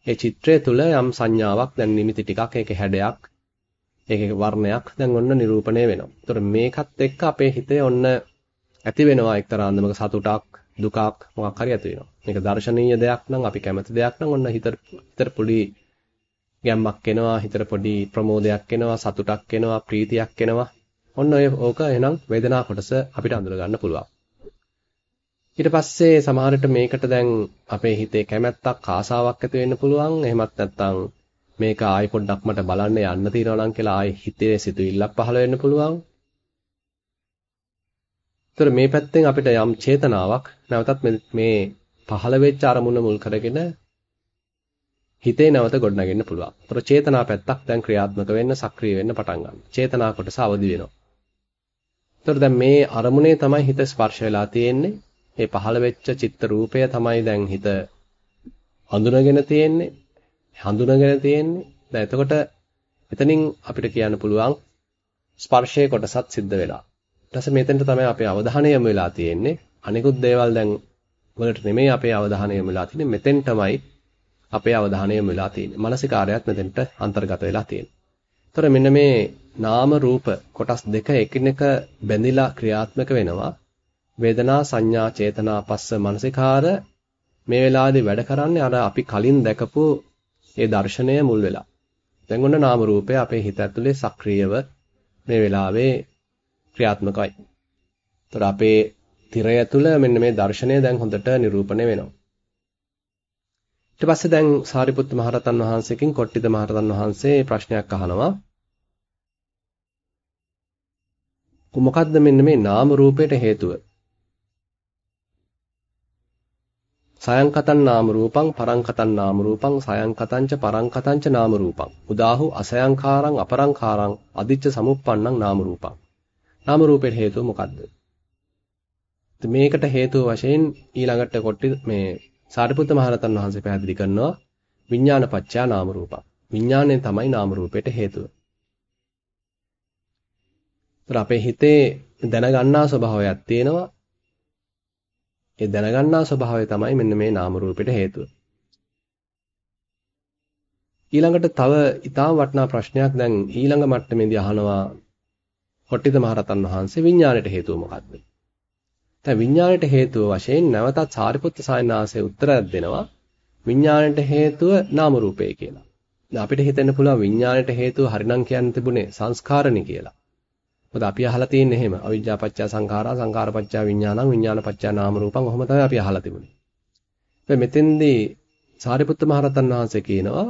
[SPEAKER 1] ඒ චිත්‍රය තුළ යම් සංඥාවක් දැන් නිමිති ටිකක් ඒකේ හැඩයක් ඒකේ වර්ණයක් දැන් ඔන්න නිරූපණය වෙනවා. ඒතර මේකත් එක්ක අපේ හිතේ ඔන්න ඇති වෙනවා එක්තරා අන්දමක සතුටක් දුකක් මොකක් හරි ඇති වෙනවා. මේක දර්ශනීය දෙයක් නම් අපි කැමති දෙයක් නම් ඔන්න හිතට හිතට පොඩි ගැම්මක් එනවා හිතට පොඩි ප්‍රමෝදයක් එනවා සතුටක් එනවා ප්‍රීතියක් එනවා. ඔන්න ඔය ඕක එහෙනම් වේදනා කොටස අපිට අඳුර ගන්න පුළුවන්. ඊට පස්සේ සමහරට මේකට දැන් අපේ හිතේ කැමැත්තක් ආසාවක් ඇති වෙන්න පුළුවන්. එහෙමත් නැත්නම් මේක ආයි පොඩ්ඩක් මට බලන්න යන්න තියෙනවා නම් කියලා ආයි හිතේ සිතුවිල්ලක් පහළ වෙන්න පුළුවන්. ඒතර මේ පැත්තෙන් අපිට යම් චේතනාවක් නැවතත් මේ පහළ වෙච්ච අරමුණ මුල් කරගෙන හිතේ නැවත ගොඩනගෙන්න පුළුවන්. ඒතර චේතනා පැත්තක් දැන් ක්‍රියාත්මක වෙන්න සක්‍රිය වෙන්න පටන් ගන්නවා. චේතනා කොටස අවදි වෙනවා. ඒතර දැන් මේ අරමුණේ තමයි හිත ස්පර්ශ වෙලා තියෙන්නේ. මේ පහළ වෙච්ච චිත්ත රූපය තමයි දැන් හිත හඳුනගෙන තියෙන්නේ. හඳුනගෙන තියෙන්නේ. දැන් එතකොට එතනින් අපිට කියන්න පුළුවන් ස්පර්ශයේ කොටසත් සිද්ධ වෙලා. ඊට පස්සේ මෙතෙන්ට තමයි අපේ අවධානය යොමු වෙලා තියෙන්නේ. අනිකුත් දේවල් දැන් වලට නෙමෙයි අපේ අවධානය යොමු වෙලා තියෙන්නේ. මෙතෙන්ටමයි අපේ අවධානය යොමු වෙලා තියෙන්නේ. මානසිකාරයත් මෙතෙන්ට අන්තර්ගත වෙලා තියෙන්නේ. ඒතර මෙන්න මේ නාම රූප කොටස් දෙක එකිනෙක බැඳිලා ක්‍රියාත්මක වෙනවා. වේදනා සංඥා චේතනා පස්ස මනසිකාර මේ වෙලාවේදී වැඩ කරන්නේ අර අපි කලින් දැකපු ඒ දර්ශනය මුල් වෙලා. දැන් ඔන්න නාම රූපය අපේ හිත ඇතුලේ සක්‍රියව මේ වෙලාවේ ක්‍රියාත්මකයි. ඒතර අපේ තිරය තුළ මෙන්න මේ දර්ශනය දැන් හොඳට නිරූපණය වෙනවා. ඊට පස්සේ දැන් සාරිපුත්ත මහරතන් වහන්සේකින් කොට්ටිත මහරතන් වහන්සේ ප්‍රශ්නයක් අහනවා. මොකද්ද මෙන්න මේ නාම රූපයට හේතුව? සයංකතං නාම රූපං පරංකතං නාම රූපං සයංකතංච පරංකතංච නාම රූපං උදාහු අසයංකාරං අපරංකාරං අදිච්ච සමුප්පන්නං නාම රූපං නාම රූපෙට හේතුව මොකද්ද මේකට හේතුව වශයෙන් ඊළඟට කොටි මේ සාරිපුත්ත මහරහතන් වහන්සේ පැහැදිලි කරනවා විඥාන පත්‍යා නාම රූපං විඥාණයෙන් තමයි නාම රූපයට හේතුව. ඒතර අපේ හිතේ දැනගන්නා ස්වභාවයක් තියෙනවා ඒ දැනගන්නා ස්වභාවය තමයි මෙන්න මේ නාම රූපෙට හේතුව. ඊළඟට තව ඊටාම් වටිනා ප්‍රශ්නයක් දැන් ඊළඟ මට්ටමේදී අහනවා කොට්ටිත මහරතන් වහන්සේ විඥාණයට හේතුව මොකක්ද? දැන් විඥාණයට හේතුව වශයෙන් නැවතත් සාරිපුත්ත සායනාසේ උත්තරයක් දෙනවා විඥාණයට හේතුව නාම රූපය කියලා. දැන් අපිට හිතෙන්න පුළුවන් විඥාණයට හේතුව හරිනම් කියන්න තිබුණේ සංස්කාරණි කියලා. මොකද අපි අහලා තියෙන්නේ එහෙම. අවිජ්ජා පත්‍ය සංඛාරා සංඛාර පත්‍ය විඥානං විඥාන පත්‍ය නාම රූපං ඔහොම තමයි අපි අහලා තිබුණේ. දැන් මෙතෙන්දී සාරිපුත්ත මහරහතන් වහන්සේ කියනවා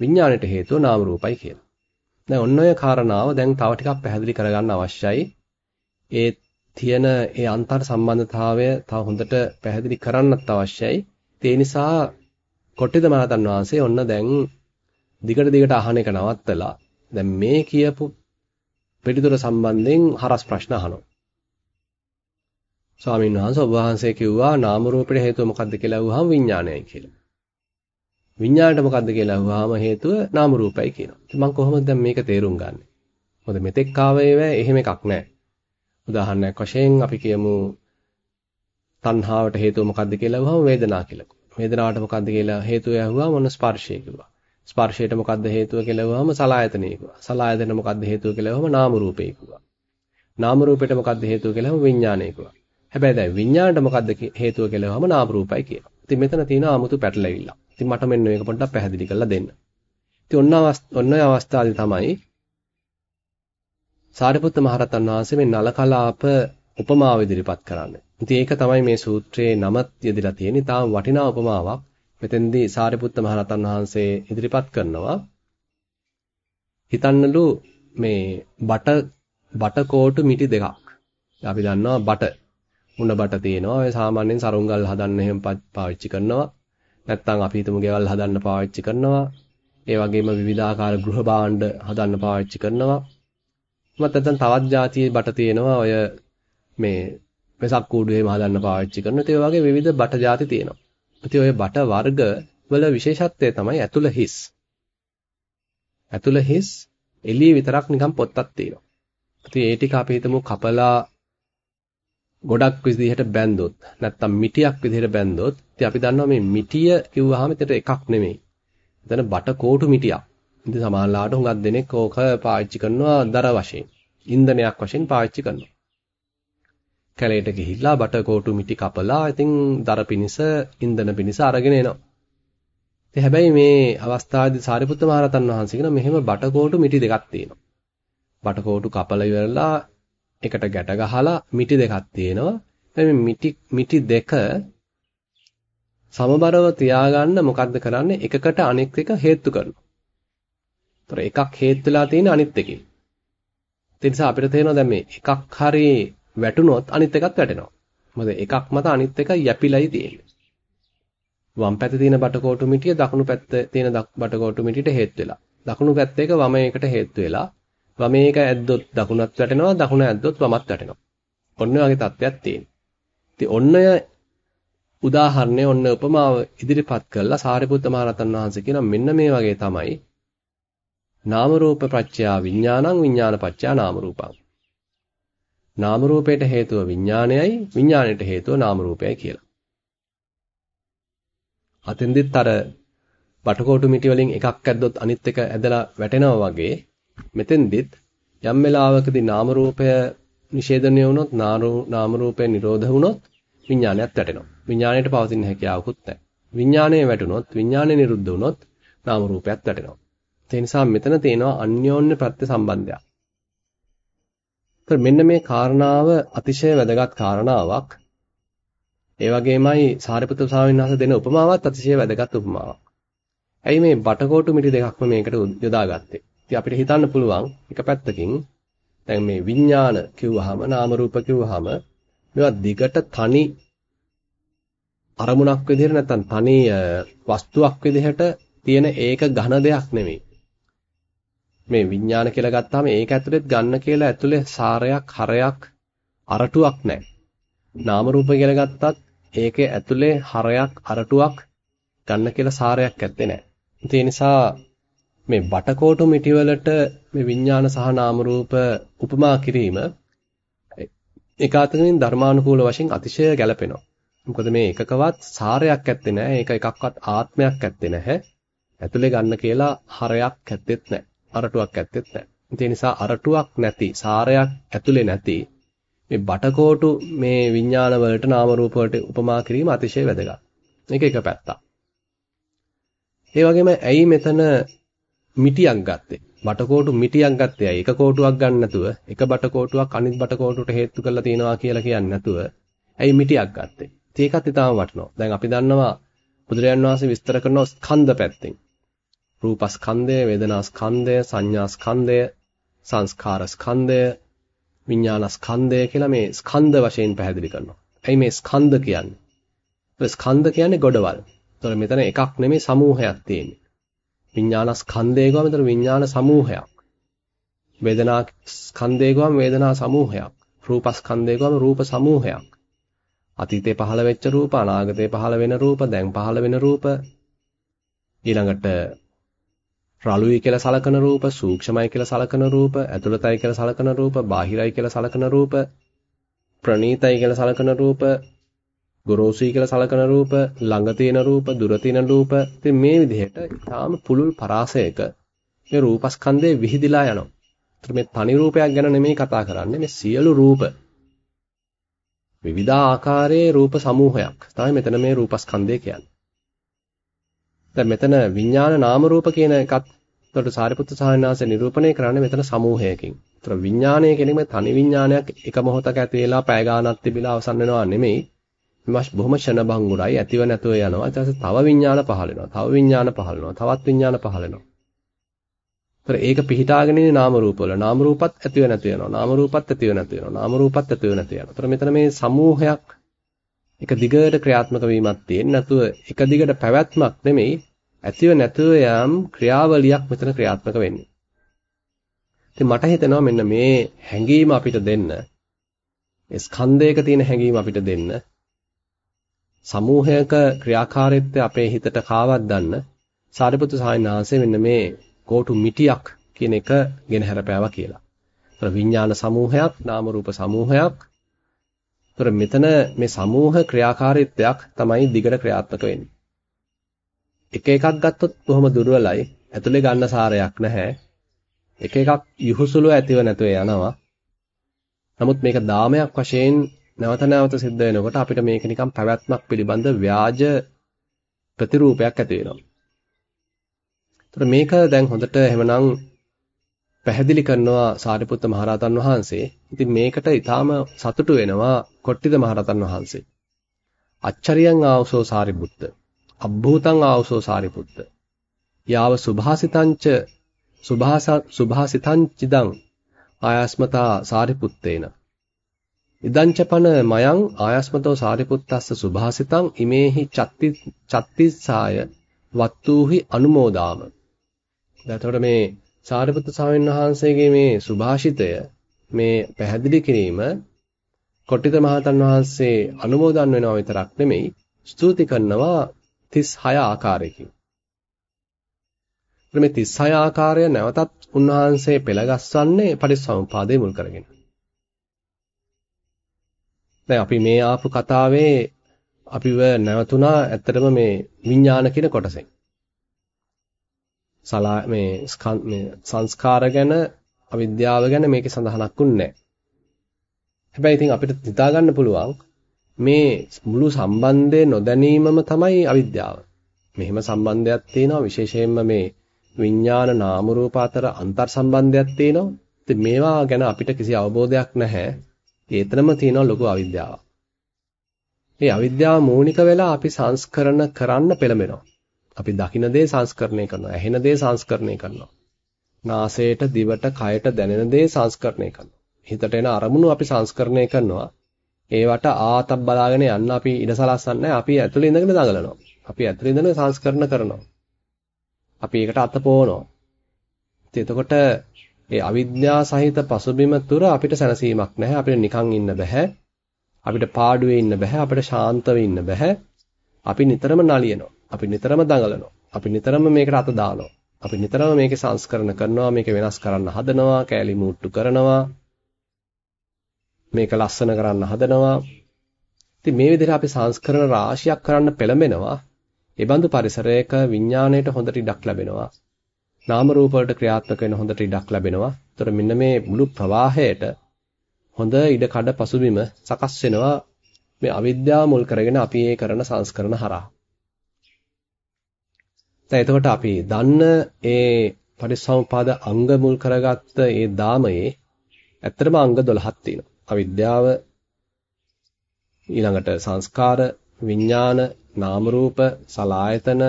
[SPEAKER 1] විඥාණයට හේතුව නාම රූපයි කියලා. දැන් ඔන්න ඔය කාරණාව දැන් තව ටිකක් පැහැදිලි කරගන්න අවශ්‍යයි. ඒ තියෙන ඒ අන්තර් සම්බන්ධතාවය තව හොඳට පැහැදිලි කරන්නත් අවශ්‍යයි. ඒ නිසා කොට්ටිද මහරහතන් වහන්සේ ඔන්න දැන් දිගට දිගට අහන එක නවත්තලා දැන් මේ කියපු පිටිදුර සම්බන්ධයෙන් හරස් ප්‍රශ්න අහනවා. ස්වාමීන් වහන්සේ ඔබ වහන්සේ කිව්වා නාම රූපෙට හේතුව මොකක්ද කියලා අහුවාම විඥානයයි කියලා. විඥාණයට මොකක්ද කියලා අහුවාම හේතුව නාම රූපයි කියනවා. ඉතින් මම කොහොමද දැන් මේක තේරුම් ගන්නෙ? මොකද මෙතෙක් ආවේ එහෙම එකක් නැහැ. උදාහරණයක් වශයෙන් අපි කියමු තණ්හාවට හේතුව මොකක්ද කියලා අහුවාම වේදනාව කියලා. වේදනාවට මොකක්ද කියලා හේතුව අහුවාම මොන ස්පර්ශය කිව්වා. ස්පර්ශයට මොකක්ද හේතුව කියලා අහුවාම සලායතනෙ කිව්වා. සලායතන මොකක්ද හේතුව කියලා අහුවාම නාම රූපේ කිව්වා. නාම රූපයට මොකක්ද හේතුව කියලා අහුවාම විඥානය කිව්වා. හැබැයි දැන් විඥාණයට මොකද්ද හේතුව කියලා අහම නාම රූපයි කියනවා. ඉතින් මෙතන තියෙන 아무තු පැටලෙවිල්ල. ඉතින් මට මෙන්න මේක පොඩ්ඩක් පැහැදිලි කරලා දෙන්න. ඉතින් ඔන්න ඔන්න අවස්ථාවේ තමයි සාරිපුත්ත මහරහතන් වහන්සේ මේ නලකලාප උපමාව ඉදිරිපත් කරන්නේ. ඉතින් ඒක තමයි මේ සූත්‍රයේ නමත් යෙදලා තියෙන්නේ. තාම වටිනා උපමාවක්. මෙතෙන්දී සාරිපුත්ත මහරහතන් වහන්සේ ඉදිරිපත් කරනවා. හිතන්නලු මේ බට බට කෝටු මිටි දෙකක්. අපි දන්නවා බට උණ බට තියෙනවා. ඔය සාමාන්‍යයෙන් සරුංගල් හදන්න එහෙම පාවිච්චි කරනවා. නැත්නම් අපි හිතමු ගෙවල් හදන්න පාවිච්චි කරනවා. ඒ වගේම විවිධාකාර ගෘහ භාණ්ඩ හදන්න පාවිච්චි කරනවා. මත නැත්නම් තවත් જાතියේ බට තියෙනවා. ඔය මේ වෙසක් කූඩු එහෙම හදන්න පාවිච්චි කරන. ඒ වගේ විවිධ බට ಜಾති තියෙනවා. ඉතින් ඔය බට වර්ග වල විශේෂත්වය තමයි ඇතුළ හිස්. ඇතුළ හිස් එළිය විතරක් නිකන් පොත්තක් තියෙනවා. ඉතින් ඒ ටික අපි හිතමු කපලා ගොඩක් විදිහට බැන්දොත් නැත්තම් මිටියක් විදිහට බැන්දොත් ඉතින් අපි දන්නවා මේ මිටිය කිව්වහම එතන එකක් නෙමෙයි. එතන බට කෝටු මිටියක්. ඉතින් සමහරලාට හුඟක් දෙනෙක් ඕක පාවිච්චි කරනවා දර වශයෙන්. ඉන්ධනයක් වශයෙන් පාවිච්චි කරනවා. කැලේට ගිහිල්ලා බට කෝටු මිටි කපලා ඉතින් දර පිනිස ඉන්ධන පිනිස අරගෙන එනවා. ඉතින් හැබැයි මේ අවස්ථාවේදී සාරිපුත්ත මහරහතන් වහන්සේ කියන මෙහෙම බට කෝටු මිටි දෙකක් තියෙනවා. බට කෝටු කපලා ඉවරලා එකට ගැට ගහලා මිටි දෙකක් තියෙනවා. මේ මිටි මිටි දෙක සමබරව තියාගන්න මොකද්ද කරන්නේ? එකකට අනෙක් එක හේතු කරනවා. ඒතර එකක් හේතු වෙලා තියෙන අනිත් එකකින්. ඒ නිසා අපිට තේරෙනවා දැන් මේ එකක් හරි වැටුනොත් අනිත් එකත් වැටෙනවා. මොකද එකක් මත අනිත් එක යැපිලයි තියෙන්නේ. වම් පැත්තේ තියෙන බටකොටු මිටිය දකුණු පැත්තේ තියෙන බටකොටු මිටියට හේතු වෙලා. දකුණු පැත්තේ එක වම එකට හේතු වෙලා වමේ එක ඇද්දොත් දකුණත් වැටෙනවා දකුණ ඇද්දොත් වමත් වැටෙනවා. ඔන්න ඔය වගේ තත්ත්වයක් තියෙනවා. ඉතින් ඔන්නය උදාහරණය ඔන්න උපමාව ඉදිරිපත් කළා සාරිපුත්ත මහ රහතන් වහන්සේ කියන මෙන්න මේ වගේ තමයි නාම රූප පත්‍යා විඥානං විඥාන පත්‍යා නාම රූපං. නාම රූපයට හේතුව විඥානයයි විඥාණයට හේතුව නාම රූපයයි කියලා. අතෙන්දිත් අර බටකොටු මිටි වලින් එකක් ඇද්දොත් අනිත් එක ඇදලා වැටෙනවා වගේ මෙතෙන්දිත් යම් වෙලාවකදී නාම රූපය නිෂේධනය වුණොත් නාම රූපය නිරෝධ වුණොත් විඥානයත් වැටෙනවා. විඥාණයට පවතින හැකියාවකුත් නැහැ. විඥාණය වැටුණොත් විඥාණය නිරුද්ධ වුණොත් නාම රූපයත් වැටෙනවා. ඒ නිසා මෙතන තියෙනවා අන්‍යෝන්‍ය ප්‍රත්‍ය සම්බන්ධයක්. ඒතර මෙන්න මේ කාරණාව අතිශය වැදගත් කාරණාවක්. ඒ වගේමයි සාරිපුත්‍ර ස්වාමීන් වහන්සේ දෙන උපමාවත් අතිශය වැදගත් උපමාවක්. ඇයි මේ බටකොටු මිටි දෙකක්ම මේකට යොදාගත්තේ? ඉතින් අපිට හිතන්න පුළුවන් එක පැත්තකින් දැන් මේ විඥාන කිව්වහම නාම රූප කිව්වහම මේවා දිගට තනි අරමුණක් විදිහට නැත්නම් තනි වස්තුවක් විදිහට තියෙන ඒක ඝන දෙයක් නෙමෙයි. මේ විඥාන කියලා ගත්තාම ඒක ඇතුළෙත් ගන්න කියලා ඇතුළේ සාරයක් හරයක් අරටුවක් නැහැ. නාම රූප කියලා ගත්තත් ඒකේ ඇතුළේ හරයක් අරටුවක් ගන්න කියලා සාරයක් ඇත්තේ නැහැ. ඒ නිසා මේ බටකොටු මිටි වලට මේ විඥාන සහ නාම රූප උපමා කිරීම එක අතකින් ධර්මානුකූල වශයෙන් අතිශය ගැළපෙනවා. මොකද මේ එකකවත් සාරයක් ඇත්තේ නැහැ. ඒක එකක්වත් ආත්මයක් ඇත්තේ නැහැ. ඇතුලේ ගන්න කියලා හරයක් ඇත්තෙත් නැහැ. අරටුවක් ඇත්තෙත් නැහැ. ඒ නිසා අරටුවක් නැති, සාරයක් ඇතුලේ නැති මේ බටකොටු මේ විඥාන වලට නාම රූප වලට උපමා කිරීම අතිශය වැදගත්. මේක එක පැත්තක්. ඒ වගේම ඇයි මෙතන මිටියක් ගත්තේ. බටකොටු මිටියක් ගත්තේ අය. එක කොටුවක් ගන්න නැතුව, එක බටකොටුවක් අනිත් බටකොටුවට හේතු කරලා තියනවා කියලා කියන්නේ නැතුව, ඇයි මිටියක් ගත්තේ? ඒකත් ඊටාම වටිනවා. දැන් අපි දන්නවා බුදුරජාන් වහන්සේ විස්තර කරනවා ස්කන්ධ පැත්තෙන්. රූපස්කන්ධය, වේදනාස්කන්ධය, සංඥාස්කන්ධය, සංස්කාරස්කන්ධය විඥානස්කන්ධය කියලා මේ ස්කන්ධ වශයෙන් පැහැදිලි කරනවා. ඇයි මේ ස්කන්ධ කියන්නේ? ඒ ස්කන්ධ කියන්නේ ගොඩවල්. ඒතර මෙතන එකක් නෙමෙයි සමූහයක් තියෙන්නේ. විඥානස්කන්ධය ගාම මෙතන විඥාන සමූහයක්. වේදනා ස්කන්ධය ගාම වේදනා සමූහයක්. රූපස්කන්ධය ගාම රූප සමූහයක්. අතීතේ පහළ වෙච්ච රූප, අනාගතේ පහළ වෙන රූප, දැන් පහළ වෙන රූප ඊළඟට රළුයි කියලා සලකන රූප, සූක්ෂමයි කියලා සලකන රූප, ඇතුළතයි කියලා සලකන රූප, බාහිරයි කියලා සලකන රූප, ප්‍රණීතයි කියලා සලකන රූප, ගොරෝසුයි කියලා සලකන රූප, ළඟ තියෙන රූප, දුර තියෙන රූප. ඉතින් මේ විදිහට ඊටාම පුළුල් පරාසයක මේ රූපස්කන්ධේ විහිදිලා යනවා. ඒතර මේ තනි රූපයක් ගැන නෙමෙයි කතා කරන්නේ මේ සියලු රූප. විවිධ ආකාරයේ රූප සමූහයක් තමයි මෙතන මේ රූපස්කන්ධය කියන්නේ. දැන් මෙතන විඥාන නාම රූප කියන එකත් එතකොට සාරිපුත්‍ර සාහිණාංශ නිරූපණය කරන්නේ මෙතන සමූහයකින්. ඒතර විඥානය කියන එක තනි විඥානයක් එක මොහොතක ඇති වෙලා පැය ගාණක් තිබිලා අවසන් වෙනවා නෙමෙයි. මේවා බොහොම ෂණ භංගුරයි ඇතිව නැතුව යනවා. ඊට පස්සේ තව විඥාන පහළ වෙනවා. තව විඥාන පහළ වෙනවා. තවත් විඥාන පහළ වෙනවා. ඒතර ඒක පිහිටාගෙන ඉන්නේ නාම රූපවල. නාම රූපත් ඇතිව නැති වෙනවා. නාම රූපත් ඇතිව නැති වෙනවා. නාම රූපත් ඇතිව නැති වෙනවා. ඒතර මෙතන මේ සමූහයක් එක දිගට ක්‍රියාත්මක වීමක් තියෙන්නේ නැතුව එක දිගට පැවැත්මක් නෙමෙයි ඇතිව නැතුව යම් ක්‍රියාවලියක් මෙතන ක්‍රියාත්මක වෙන්නේ. ඉතින් මට හිතෙනවා මෙන්න මේ හැඟීම අපිට දෙන්න ස්කන්ධයක තියෙන හැඟීම අපිට දෙන්න සමූහයක ක්‍රියාකාරීත්වය අපේ හිතට කාවක් ගන්න සාරිපුත්තු සාහිණාංශය මෙන්න මේ කෝටු මිටියක් කියන එක ගෙන හැරපෑවා කියලා. ඒතර විඥාන සමූහයක්, නාම රූප සමූහයක්. ඒතර මෙතන මේ සමූහ ක්‍රියාකාරීත්වයක් තමයි දිගට ක්‍රියාත්මක වෙන්නේ. එක එකක් ගත්තොත් බොහොම දුර්වලයි. ඇතුලේ ගන්න සාරයක් නැහැ. එක එකක් යහුසුලු ඇතිව නැතුව යනවා. නමුත් මේක දාමයක් වශයෙන් නැවත නැවත සිද්ධ වෙනකොට අපිට මේක නිකන් පැවැත්මක් පිළිබඳ ව්‍යාජ ප්‍රතිරූපයක් ඇති වෙනවා. ඒතර මේක දැන් හොඳට එහෙමනම් පැහැදිලි කරනවා සාරිපුත්ත මහරහතන් වහන්සේ. ඉතින් මේකට ඊටාම සතුටු වෙනවා කොට්ටිද මහරහතන් වහන්සේ. අච්චරියං ආවසෝ සාරිපුත්ත. අබ්භූතං ආවසෝ සාරිපුත්ත. යාව සුභාසිතංච සුභාසිතං චිදං ආයස්මතා සාරිපුත්තේන ඉදංචපන මයං ආයස්මතෝ සාරිපුත්තස්ස සුභාසිතං ඉමේහි චත්ති චත්තිස්සාය වත්තුහි අනුමෝදාම එතකොට මේ සාරිපුත්ත ස්වාමීන් වහන්සේගේ මේ සුභාෂිතය මේ පැහැදිලි කිරීම කොට්ටිත මහතන් වහන්සේ අනුමෝදන් වෙනවා විතරක් නෙමෙයි ස්තුති කරනවා 36 ආකාරයකින්. මේ 36 ආකාරය නැවතත් උන්වහන්සේ පෙළගස්වන්නේ පටිච්චසමුපාදයේ මුල් කරගෙන. දැන් අපි මේ ආපු කතාවේ අපිව නැවතුණා ඇත්තටම මේ විඥාන කියන කොටසෙන්. සලා මේ මේ සංස්කාර ගැන අවිද්‍යාව ගැන මේකේ සඳහනක් උන්නේ හැබැයි ඉතින් අපිට හිතා ගන්න පුළුවන් මේ මුළු සම්බන්ධය නොදැනීමම තමයි අවිද්‍යාව. මෙහෙම සම්බන්ධයක් තියෙනවා විශේෂයෙන්ම මේ විඥාන නාම රූප අතර අන්තර් සම්බන්ධයක් තියෙනවා. ඉතින් මේවා ගැන අපිට කිසි අවබෝධයක් නැහැ. ඒතරම තියෙනවා ලොකු අවිද්‍යාවක්. මේ අවිද්‍යාව මූලික වෙලා අපි සංස්කරණ කරන්න පෙළඹෙනවා. අපි දකින දේ සංස්කරණය කරනවා. ඇහෙන දේ සංස්කරණය කරනවා. නාසයට, දිවට, කයට දැනෙන දේ සංස්කරණය කරනවා. හිතට එන අරමුණු අපි සංස්කරණය කරනවා. ඒවට ආතක් බලාගෙන යන්න අපි ඉඩ සලස්සන්නේ අපි ඇතුළේ ඉඳගෙන දඟලනවා. අපි ඇතුළේ ඉඳගෙන සංස්කරණ කරනවා. අපි ඒකට අත පොවනවා. එතකොට ඒ අවිද්‍යා සහිත පසුබිම තුර අපිට සැනසීමක් නැහැ. අපිට නිකන් ඉන්න බෑ. අපිට පාඩුවේ ඉන්න බෑ. අපිට ශාන්තව ඉන්න බෑ. අපි නිතරම නලියනවා. අපි නිතරම දඟලනවා. අපි නිතරම මේකට අත දානවා. අපි නිතරම මේකේ සංස්කරණ කරනවා. මේක වෙනස් කරන්න හදනවා. කෑලි මූට්ටු කරනවා. මේක ලස්සන කරන්න හදනවා. ඉතින් මේ විදිහට අපි සංස්කරණ රාශියක් කරන්න පෙළඹෙනවා. ඒ බඳු පරිසරයක විඥාණයට හොඳට ඉඩක් ලැබෙනවා. නාම රූප වලට ක්‍රියාත්මක වෙන හොඳට ඉඩක් ලැබෙනවා. ඒතර මෙන්න මේ මුළු ප්‍රවාහයට හොඳ ඉඩ කඩ පසුබිම සකස් වෙනවා මේ අවිද්‍යාව මුල් කරගෙන අපි ඒ කරන සංස්කරණ හරහා. දැන් එතකොට අපි දන්න ඒ පරිසම්පාද අංග මුල් කරගත්ත ඒ දාමයේ ඇත්තටම අංග 12ක් තියෙනවා. අවිද්‍යාව ඊළඟට සංස්කාර විඥාන නාම රූප සලායතන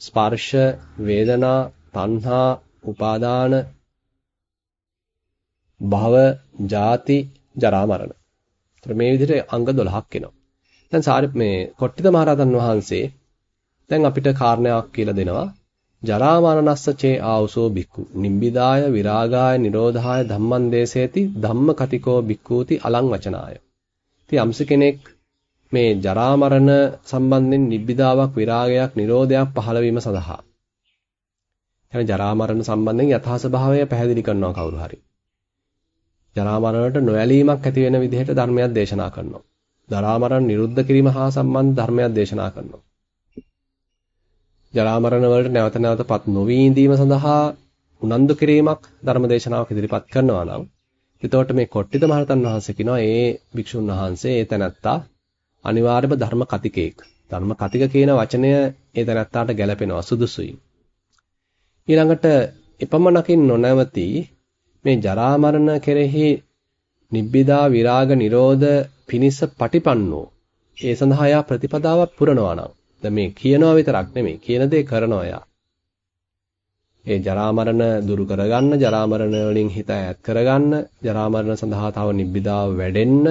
[SPEAKER 1] ස්පර්ශ වේදනා තණ්හා උපාදාන භව, ජාති, ජරා මරණ. ඒතර මේ විදිහට අංග 12ක් එනවා. දැන් සාරි මේ කොට්ටිත මහරහතන් වහන්සේ දැන් අපිට කාරණයක් කියලා දෙනවා. ජරා මරණස්ස චේ ආවුසෝ බික්කු නිම්බිදාය විරාගාය නිරෝධාය ධම්මං දේසේති ධම්ම කතිකෝ බික්කූති අලං වචනාය. ඉතින් යම්ස කෙනෙක් මේ ජරා මරණ සම්බන්ධයෙන් නිබ්බිදාවක් විරාගයක් නිරෝධයක් පහළ වීම සඳහා එන ජරා මරණ සම්බන්ධයෙන් යථා ස්වභාවය පැහැදිලි කරනවා කවුරු හරි. ජරා මරණයට නොඇලීමක් ඇති වෙන විදිහට ධර්මයක් දේශනා කරනවා. ජරා මරණ නිරුද්ධ කිරීම හා සම්බන්ධ ධර්මයක් දේශනා කරනවා. ජරා මරණ වලට නැවත නැවතපත් නොවී ඉඳීම සඳහා උනන්දු කිරීමක් ධර්ම දේශනාවක් ඉදිරිපත් කරනවා නම් එතකොට මේ කොට්ටිත මහරතන් වහන්සේ කියනවා ඒ භික්ෂුන් වහන්සේ ඒ තැනැත්තා අනිවාර්යම ධර්ම කතිකේක්. ධර්ම කතික කියන වචනය ඒ තැනැත්තාට ගැලපෙනවා සුදුසුයි. ඊළඟට එපමණකින් නොනවති මේ ජරා මරණ කෙරෙහි නිබ්බිදා විරාග නිරෝධ පිනිස පටිපන්නෝ ඒ සඳහා යා ප්‍රතිපදාවක් පුරනවා නම් දැන් මේ කියනවා විතරක් නෙමෙයි කියන දේ කරනවා යා. ඒ ජරා මරණ දුරු කරගන්න, ජරා මරණ වලින් හිත ඈත් කරගන්න, ජරා මරණ සඳහා තව නිබ්බිදාව වැඩෙන්න,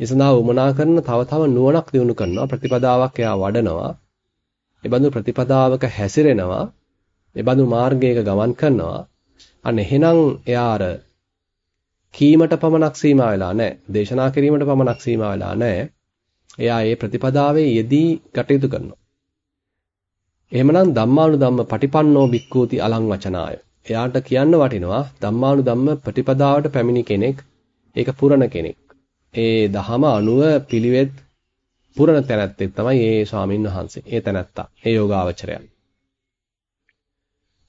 [SPEAKER 1] ඒ සඳහා උමනා කරන තව තව නුවණක් දිනු කරනවා, ප්‍රතිපදාවක් එයා වඩනවා. ඒ බඳු ප්‍රතිපදාවක හැසිරෙනවා, ඒ බඳු මාර්ගයක ගමන් කරනවා. අන්න එහෙනම් එයා අර කීමට පමණක් සීමා වෙලා නැහැ. දේශනා කිරීමට පමණක් සීමා වෙලා නැහැ. එයා ඒ ප්‍රතිපදාවේ යෙදී කටයුතු කරනවා. එහෙමනම් ධම්මානුධම්ම පටිපන්නෝ බික්කූති අලං වචනාය. එයාට කියන්න වටිනවා ධම්මානුධම්ම ප්‍රතිපදාවට පැමිණි කෙනෙක් ඒක පුරණ කෙනෙක්. ඒ දහම අනුව පිළිවෙත් පුරණ තැනැත්තෙක් තමයි ඒ ස්වාමින් වහන්සේ. ඒ තැනැත්තා. ඒ යෝගාවචරය.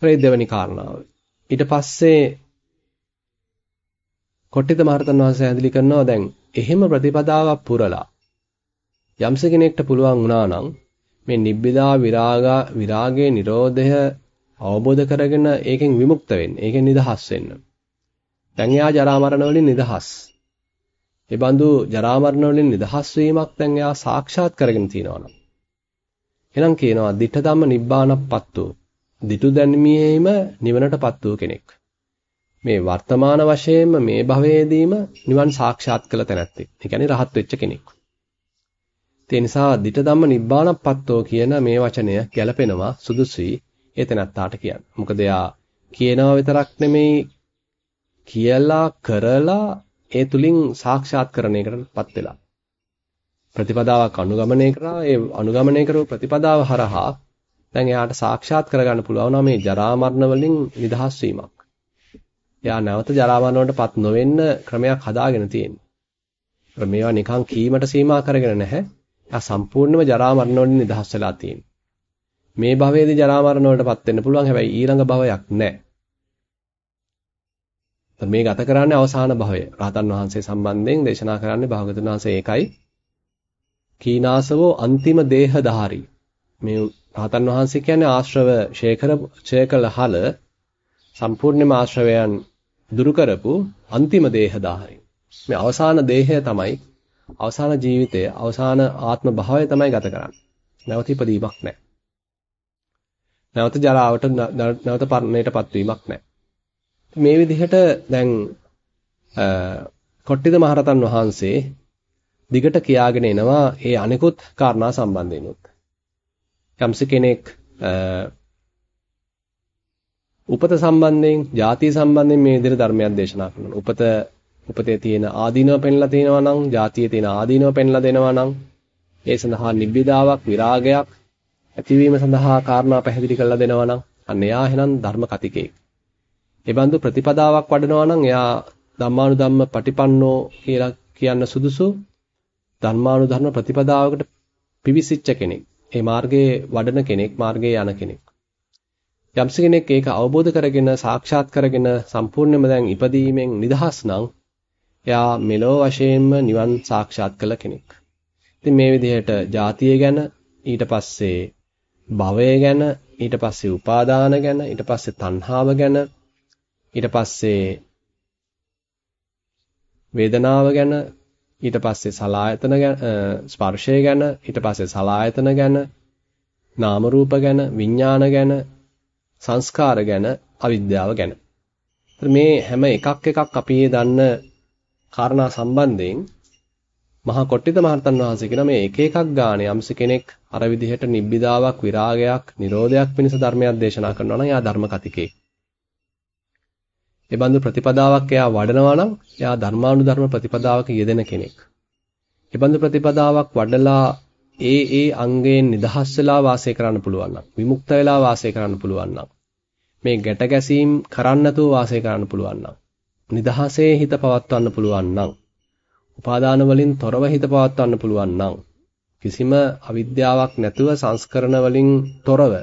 [SPEAKER 1] ඒ දෙවැනි කාරණාව. ඊට පස්සේ කොට්ටිත මහරතන් වහන්සේ ඇඳලි කරනවා දැන් එහෙම ප්‍රතිපදාවක් පුරලා යම්ස කෙනෙක්ට පුළුවන් වුණා නම් මේ නිබ්බිදා විරාගා විරාගයේ Nirodhaය අවබෝධ කරගෙන ඒකෙන් විමුක්ත වෙන්න. ඒකෙන් නිදහස් වෙන්න. දැන් එයා ජරා මරණ වලින් නිදහස්. ඒ බඳු ජරා මරණ වලින් නිදහස් වීමක් දැන් එයා සාක්ෂාත් කරගෙන තියෙනවා නම්. එහෙනම් කියනවා ditta ධම්ම නිබ්බානප්පත්තු. ditu දැනීමේම නිවනටපත් වූ කෙනෙක්. මේ වර්තමාන වශයෙන්ම මේ භවයේදීම නිවන් සාක්ෂාත් කළ තැනැත්තෙක්. ඒ කියන්නේ රහත් වෙච්ච කෙනෙක්. ඒ නිසා ditta ධම්ම නිබ්බානප්පත්තෝ කියන මේ වචනය ගැලපෙනවා සුදුසුයි ඒ තැනත්තාට කියන්න. මොකද එයා කියනවා විතරක් නෙමෙයි කියලා කරලා ඒ තුලින් සාක්ෂාත් කරණයකටපත් වෙලා. ප්‍රතිපදාවක් අනුගමනය කරා ඒ අනුගමනය කරපු ප්‍රතිපදාව හරහා දැන් එයාට සාක්ෂාත් කරගන්න පුළුවන් මේ ජරා මරණ වලින් නිදහස් වීමක්. එයා නැවත ජරා මරණ වලටපත් නොවෙන්න ක්‍රමයක් හදාගෙන තියෙනවා. මේවා නිකන් කීමට සීමා කරගෙන නැහැ. එයා සම්පූර්ණයෙන්ම ජරා මරණ වලින් නිදහස් වෙලා තියෙනවා. මේ භවයේදී ජරා මරණ වලටපත් වෙන්න පුළුවන් හැබැයි ඊළඟ භවයක් නැහැ. මේ ගත කරන්නේ අවසාන භවය. රහතන් වහන්සේ සම්බන්ධයෙන් දේශනා කරන්නේ භාගතුන් වහන්සේ ඒකයි. කීනාසවෝ අන්තිම දේහධාරී. මේ රහතන් වහන්සේ කියන්නේ ආශ්‍රව ශේඛර ශේකලහල සම්පූර්ණයෙන්ම ආශ්‍රවයන් දුරු කරපු අන්තිම දේහධාරී. මේ අවසාන දේහය තමයි අවසාන ජීවිතය, අවසාන ආත්ම භාවය තමයි ගත කරන්නේ. නැවත ඉපදීමක් නැහැ. නැවත ජරාවට නැවත පරණයටපත් වීමක් නැහැ. මේ විදිහට දැන් කොට්ටිද මහරතන් වහන්සේ දිගට කියාගෙන එනවා ඒ අනිකුත් කාරණා සම්බන්ධයෙන්ුත්. යම්ස කෙනෙක් උපත සම්බන්ධයෙන්, ಜಾති සම්බන්ධයෙන් මේ විදිහට ධර්මයක් දේශනා කරනවා. උපත උපතේ තියෙන ආදීනව පෙන්ලා තියෙනවා නම්, ಜಾතියේ තියෙන ආදීනව පෙන්ලා දෙනවා නම්, ඒ සඳහා නිබ්බිදාවක්, විරාගයක් ඇතිවීම සඳහා කාරණා පැහැදිලි කරලා දෙනවා නම්, අන්න එයා එහෙනම් ධර්ම කතිකෙක්. ඒ බඳු ප්‍රතිපදාවක් වඩනවා නම් එයා ධම්මානුධම්ම පටිපන්නෝ කියලා කියන්න සුදුසු ධර්මානුධර්ම ප්‍රතිපදාවකට පිවිසිච්ච කෙනෙක්. ඒ මාර්ගයේ වඩන කෙනෙක්, මාර්ගයේ යන කෙනෙක්. යම්ස කෙනෙක් ඒක අවබෝධ කරගෙන සාක්ෂාත් කරගෙන සම්පූර්ණයෙන්ම දැන් ඉපදීමෙන් නිදහස් නම් එයා මෙලෝ වශයෙන්ම නිවන් සාක්ෂාත් කළ කෙනෙක්. ඉතින් මේ විදිහට ජාතිය ගැන ඊට පස්සේ භවය ගැන ඊට පස්සේ උපාදාන ගැන ඊට පස්සේ තණ්හාව ගැන ඊට පස්සේ වේදනාව ගැන ඊට පස්සේ සලායතන ගැන ස්පර්ශය ගැන ඊට පස්සේ සලායතන ගැන නාම රූප ගැන විඥාන ගැන සංස්කාර ගැන අවිද්‍යාව ගැන මේ හැම එකක් එකක් අපි දන්න කාරණා සම්බන්ධයෙන් මහා කොට්ටිත මහරතන් වහන්සේ කියන මේ එක එකක් ගානේ යම්ස කෙනෙක් අර විදිහට නිබ්බිදාවක් විරාගයක් නිරෝධයක් පිණිස ධර්මයක් දේශනා කරනවා නම් එයා ධර්ම කතිකේ. ඒ බඳු ප්‍රතිපදාවක් එයා වඩනවා නම් එයා ධර්මානුධර්ම ප්‍රතිපදාවක යෙදෙන කෙනෙක්. ඒ බඳු ප්‍රතිපදාවක් වඩලා ඒ ඒ අංගයෙන් නිදහස් වෙලා වාසය කරන්න පුළුවන් නම් විමුක්ත වෙලා වාසය කරන්න පුළුවන් නම් මේ ගැට ගැසීම් කරන්න නැතුව වාසය කරන්න පුළුවන් නම් නිදහසේ හිත පවත්වන්න පුළුවන් නම් උපාදාන වලින් තොරව හිත පවත්වන්න පුළුවන් නම් කිසිම අවිද්‍යාවක් නැතුව සංස්කරණ වලින් තොරව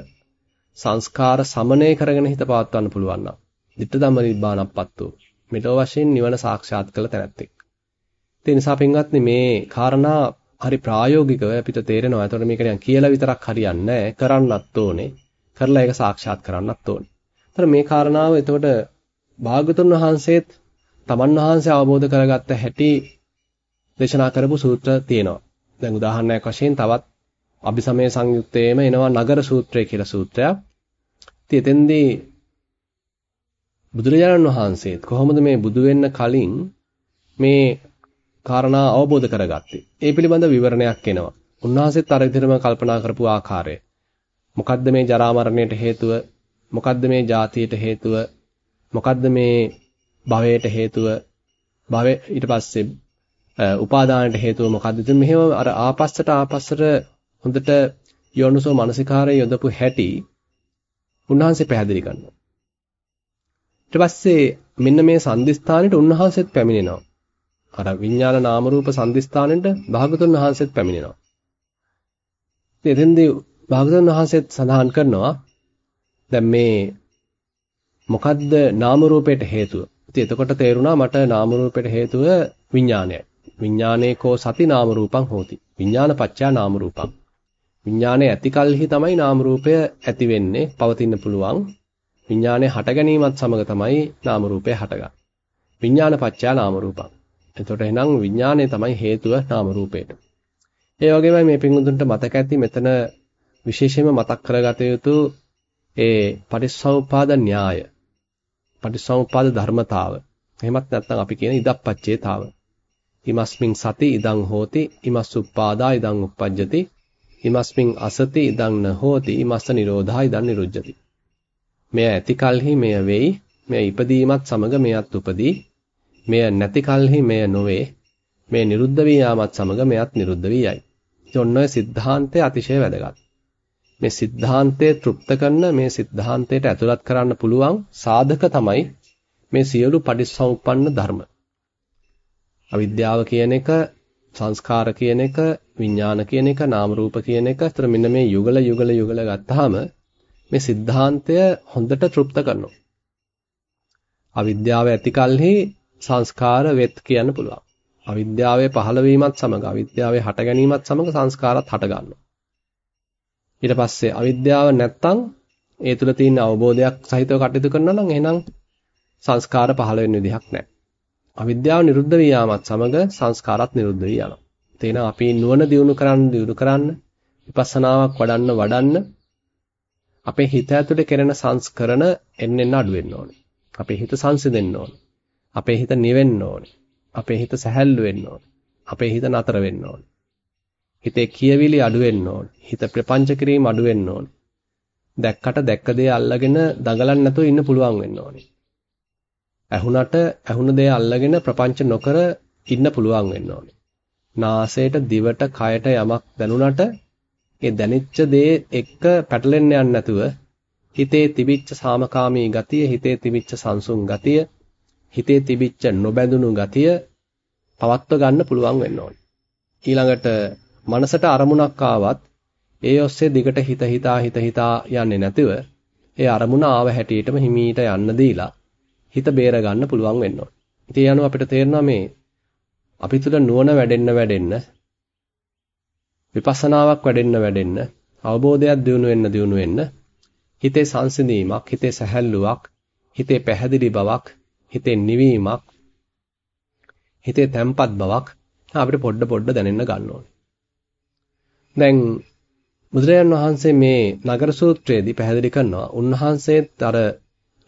[SPEAKER 1] සංස්කාර සමනය කරගෙන හිත පවත්වන්න පුළුවන් නම් ditta ධම්ම නිබ්බානප්පත්තු මෙලෝ වශයෙන් නිවන සාක්ෂාත් කළ තැනැත්තෙක්. ඒ නිසා පින්වත්නි මේ කාරණා හරි ප්‍රායෝගිකව අපිට තේරෙනවා. එතකොට මේක නිකන් කියලා විතරක් හරියන්නේ කරන්නත් ඕනේ. කරලා ඒක සාක්ෂාත් කරන්නත් ඕනේ. එතකොට මේ කාරණාව එතකොට භාගතුන් වහන්සේත් තමන් වහන්සේ අවබෝධ කරගත්ත හැටි දේශනා කරපු සූත්‍ර තියෙනවා. දැන් උදාහරණයක් වශයෙන් තවත් අபிසමය සංයුත්තේම එනවා නගර සූත්‍රය කියලා සූත්‍රයක්. ඉතින් එතෙන්දී බුදුරජාණන් වහන්සේත් කොහොමද මේ බුදු වෙන්න කලින් මේ කාරණා අවබෝධ කරගත්තේ? ඒ පිළිබඳ විවරණයක් එනවා. උන්වහන්සේත් අර විදිහටම කල්පනා කරපු ආකාරය. මොකද්ද මේ ජරා මරණයට හේතුව? මොකද්ද මේ ජාතියට හේතුව? මොකද්ද මේ භවයට හේතුව? භවය ඊට පස්සේ උපාදානයට හේතුව මොකද්ද? ඉතින් මෙහෙම අර ආපස්සට ආපස්සට හොඳට යෝනුසෝ මානසිකාරය යොදපු හැටි උන්වහන්සේ පැහැදිලි කරනවා. ඊට පස්සේ මෙන්න මේ සංදිස්ථානෙට උන්වහන්සේත් පැමිණෙනවා. අර විඥාන නාම රූප සංදිස්ථානෙට භාගතුන් වහන්සේත් පැමිණෙනවා. ඉතින් එතෙන්දී භාගතුන් වහන්සේත් සඳහන් කරනවා දැන් මේ මොකද්ද නාම රූපයට හේතුව? ඉතින් එතකොට තේරුණා මට නාම රූපයට හේතුව විඥානයයි. විඥානේකෝ සති නාම රූපං හෝති. විඥාන පත්‍යා නාම රූපං. විඥානයේ ඇති කල්හි තමයි නාම රූපය ඇති වෙන්නේ, පවතින්න පුළුවන්. විඥානයේ හට ගැනීමත් සමග තමයි නාම රූපය හටගන්නේ. විඥාන පත්‍යා නාම රූපං. එතකොට එහෙනම් විඥානය තමයි හේතුව නාම රූපයට. ඒ වගේමයි මේ පිංගුතුන්ට මතක ඇති මෙතන විශේෂයෙන්ම මතක් කරගත යුතු ඒ පටිච්චසමුපාද න්‍යාය. පටිසමුපාද ධර්මතාව. එහෙමත් නැත්නම් අපි කියන ඉදප්පච්චේතාව. ඉමස්මින් සති ඉදං හෝති, ඉමස් උප්පාදා ඉදං උප්පජ්ජති, ඉමස්මින් අසති ඉදං නහෝති, ඉමස්ස නිරෝධා ඉදං නිරුජ්ජති. මෙය ඇති කලෙහි මෙය වෙයි, මෙය ඉපදීමත් සමග මෙයත් උපදී. මෙය නැති කලෙහි මෙය නොවේ. මේ නිරුද්ධ වී යාමත් සමග මෙයත් නිරුද්ධ වී යයි. ඔන්න ඔය સિદ્ધාන්තය අතිශය වැදගත්. මේ સિદ્ધාන්තය තෘප්ත කරන මේ સિદ્ધාන්තයට ඇතුළත් කරන්න පුළුවන් සාධක තමයි මේ සියලු පටිසමුප්පන්න ධර්ම. අවිද්‍යාව කියන එක, සංස්කාර කියන එක, විඥාන කියන එක, නාම රූප කියන එක, අතර මෙන්න මේ යුගල යුගල යුගල ගත්තාම මේ સિદ્ધාන්තය හොඳට තෘප්ත කරනවා. අවිද්‍යාව ඇති කලෙහි සංස්කාර වෙත් කියන්න පුළුවන්. අවිද්‍යාවේ පහළ වීමත් සමග අවිද්‍යාවේ හට ගැනීමත් සමග සංස්කාරات හට ගන්නවා. ඊට පස්සේ අවිද්‍යාව නැත්තම් ඒ තුල තියෙන අවබෝධයක් සහිතව කටයුතු කරනවා නම් එහෙනම් සංස්කාර පහළ වෙන්න විදිහක් නැහැ. අවිද්‍යාව නිරුද්ධ වී යාමත් සමග සංස්කාරات නිරුද්ධ වී යනවා. තේන අපි නුවණ දියුණු කරන්න දියුණු කරන්න විපස්සනාවක් වඩන්න වඩන්න අපේ හිත ඇතුලේ කෙරෙන සංස්කරණ එන්න එන්න අඩු වෙන්න ඕනේ. අපේ හිත සංසිඳෙන්න ඕනේ. අපේ හිත නිවෙන්න ඕනේ. අපේ හිත සැහැල්ලු වෙන්න ඕනේ. අපේ හිත නතර වෙන්න ඕනේ. හිතේ කියවිලි අඩු වෙන්න ඕනේ. හිත ප්‍රපංච කිරීම අඩු වෙන්න ඕනේ. දැක්කට දැක්ක දේ අල්ලගෙන දඟලන්න නැතුව ඉන්න පුළුවන් වෙන්න ඕනේ. ඇහුණට ඇහුණ දේ අල්ලගෙන ප්‍රපංච නොකර ඉන්න පුළුවන් වෙන්න ඕනේ. නාසයට දිවට කයට යමක් දැනුණට ඒ දැනෙච්ච දේ එක්ක පැටලෙන්න යන්න නැතුව හිතේ තිබිච්ච සාමකාමී ගතිය, හිතේ තිබිච්ච සංසුන් ගතිය, හිතේ තිබිච්ච නොබැඳුණු ගතිය පවත්ව ගන්න පුළුවන් වෙන්න ඕනේ. ඊළඟට මනසට අරමුණක් ආවත් ඒ ඔස්සේ දිගට හිත හිතා හිත හිතා යන්නේ නැතිව ඒ අරමුණ ආව හැටියටම හිමීට යන්න දීලා හිත බේර ගන්න පුළුවන් වෙන්න ඕනේ. ඉතින් යනවා අපිට තේරෙනවා මේ අපි තුල නුවණ වැඩෙන්න වැඩෙන්න විපස්සනාවක් වැඩෙන්න වැඩෙන්න අවබෝධයක් දියුණු වෙන්න දියුණු වෙන්න හිතේ සංසිඳීමක් හිතේ සැහැල්ලුවක් හිතේ පැහැදිලි බවක් හිතේ නිවීමක් හිතේ තැම්පත් බවක් අපිට පොඩ පොඩ දැනෙන්න ගන්න ඕනේ. දැන් බුදුරජාන් වහන්සේ මේ නගර සූත්‍රයේදී පැහැදිලි කරනවා උන්වහන්සේත් අර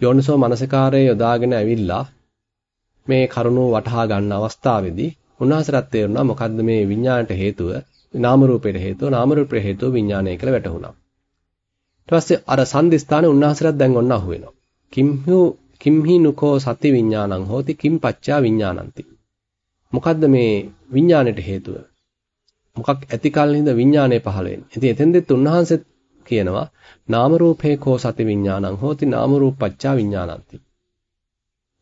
[SPEAKER 1] යෝනිසෝ මනසිකාරයේ යොදාගෙන ඇවිල්ලා මේ කරුණු වටහා ගන්න අවස්ථාවේදී උන්වහන්සේට තේරුණා මොකද්ද මේ විඥාණයට හේතුව නාම රූපයට හේතුව නාම රූපයට හේතුව විඥානය කියලා වැටහුණා. ඊට පස්සේ අර සම්දිස්ථානේ උන්වහන්සේට දැන් ඔන්න අහු වෙනවා. කිම්හු කිම්හි නුකෝ සති විඥානං හෝති කිම් පච්චා විඥානಂತಿ. මොකද්ද මේ විඥාණයට හේතුව? මොකක් ඇති කලින්ද විඥානය පහළ වෙන්නේ. ඉතින් එතෙන්දෙත් උන්වහන්සේ කියනවා නාම රූපේ කෝ සති විඥානං හෝති නාම රූපච්චා විඥානಂತಿ.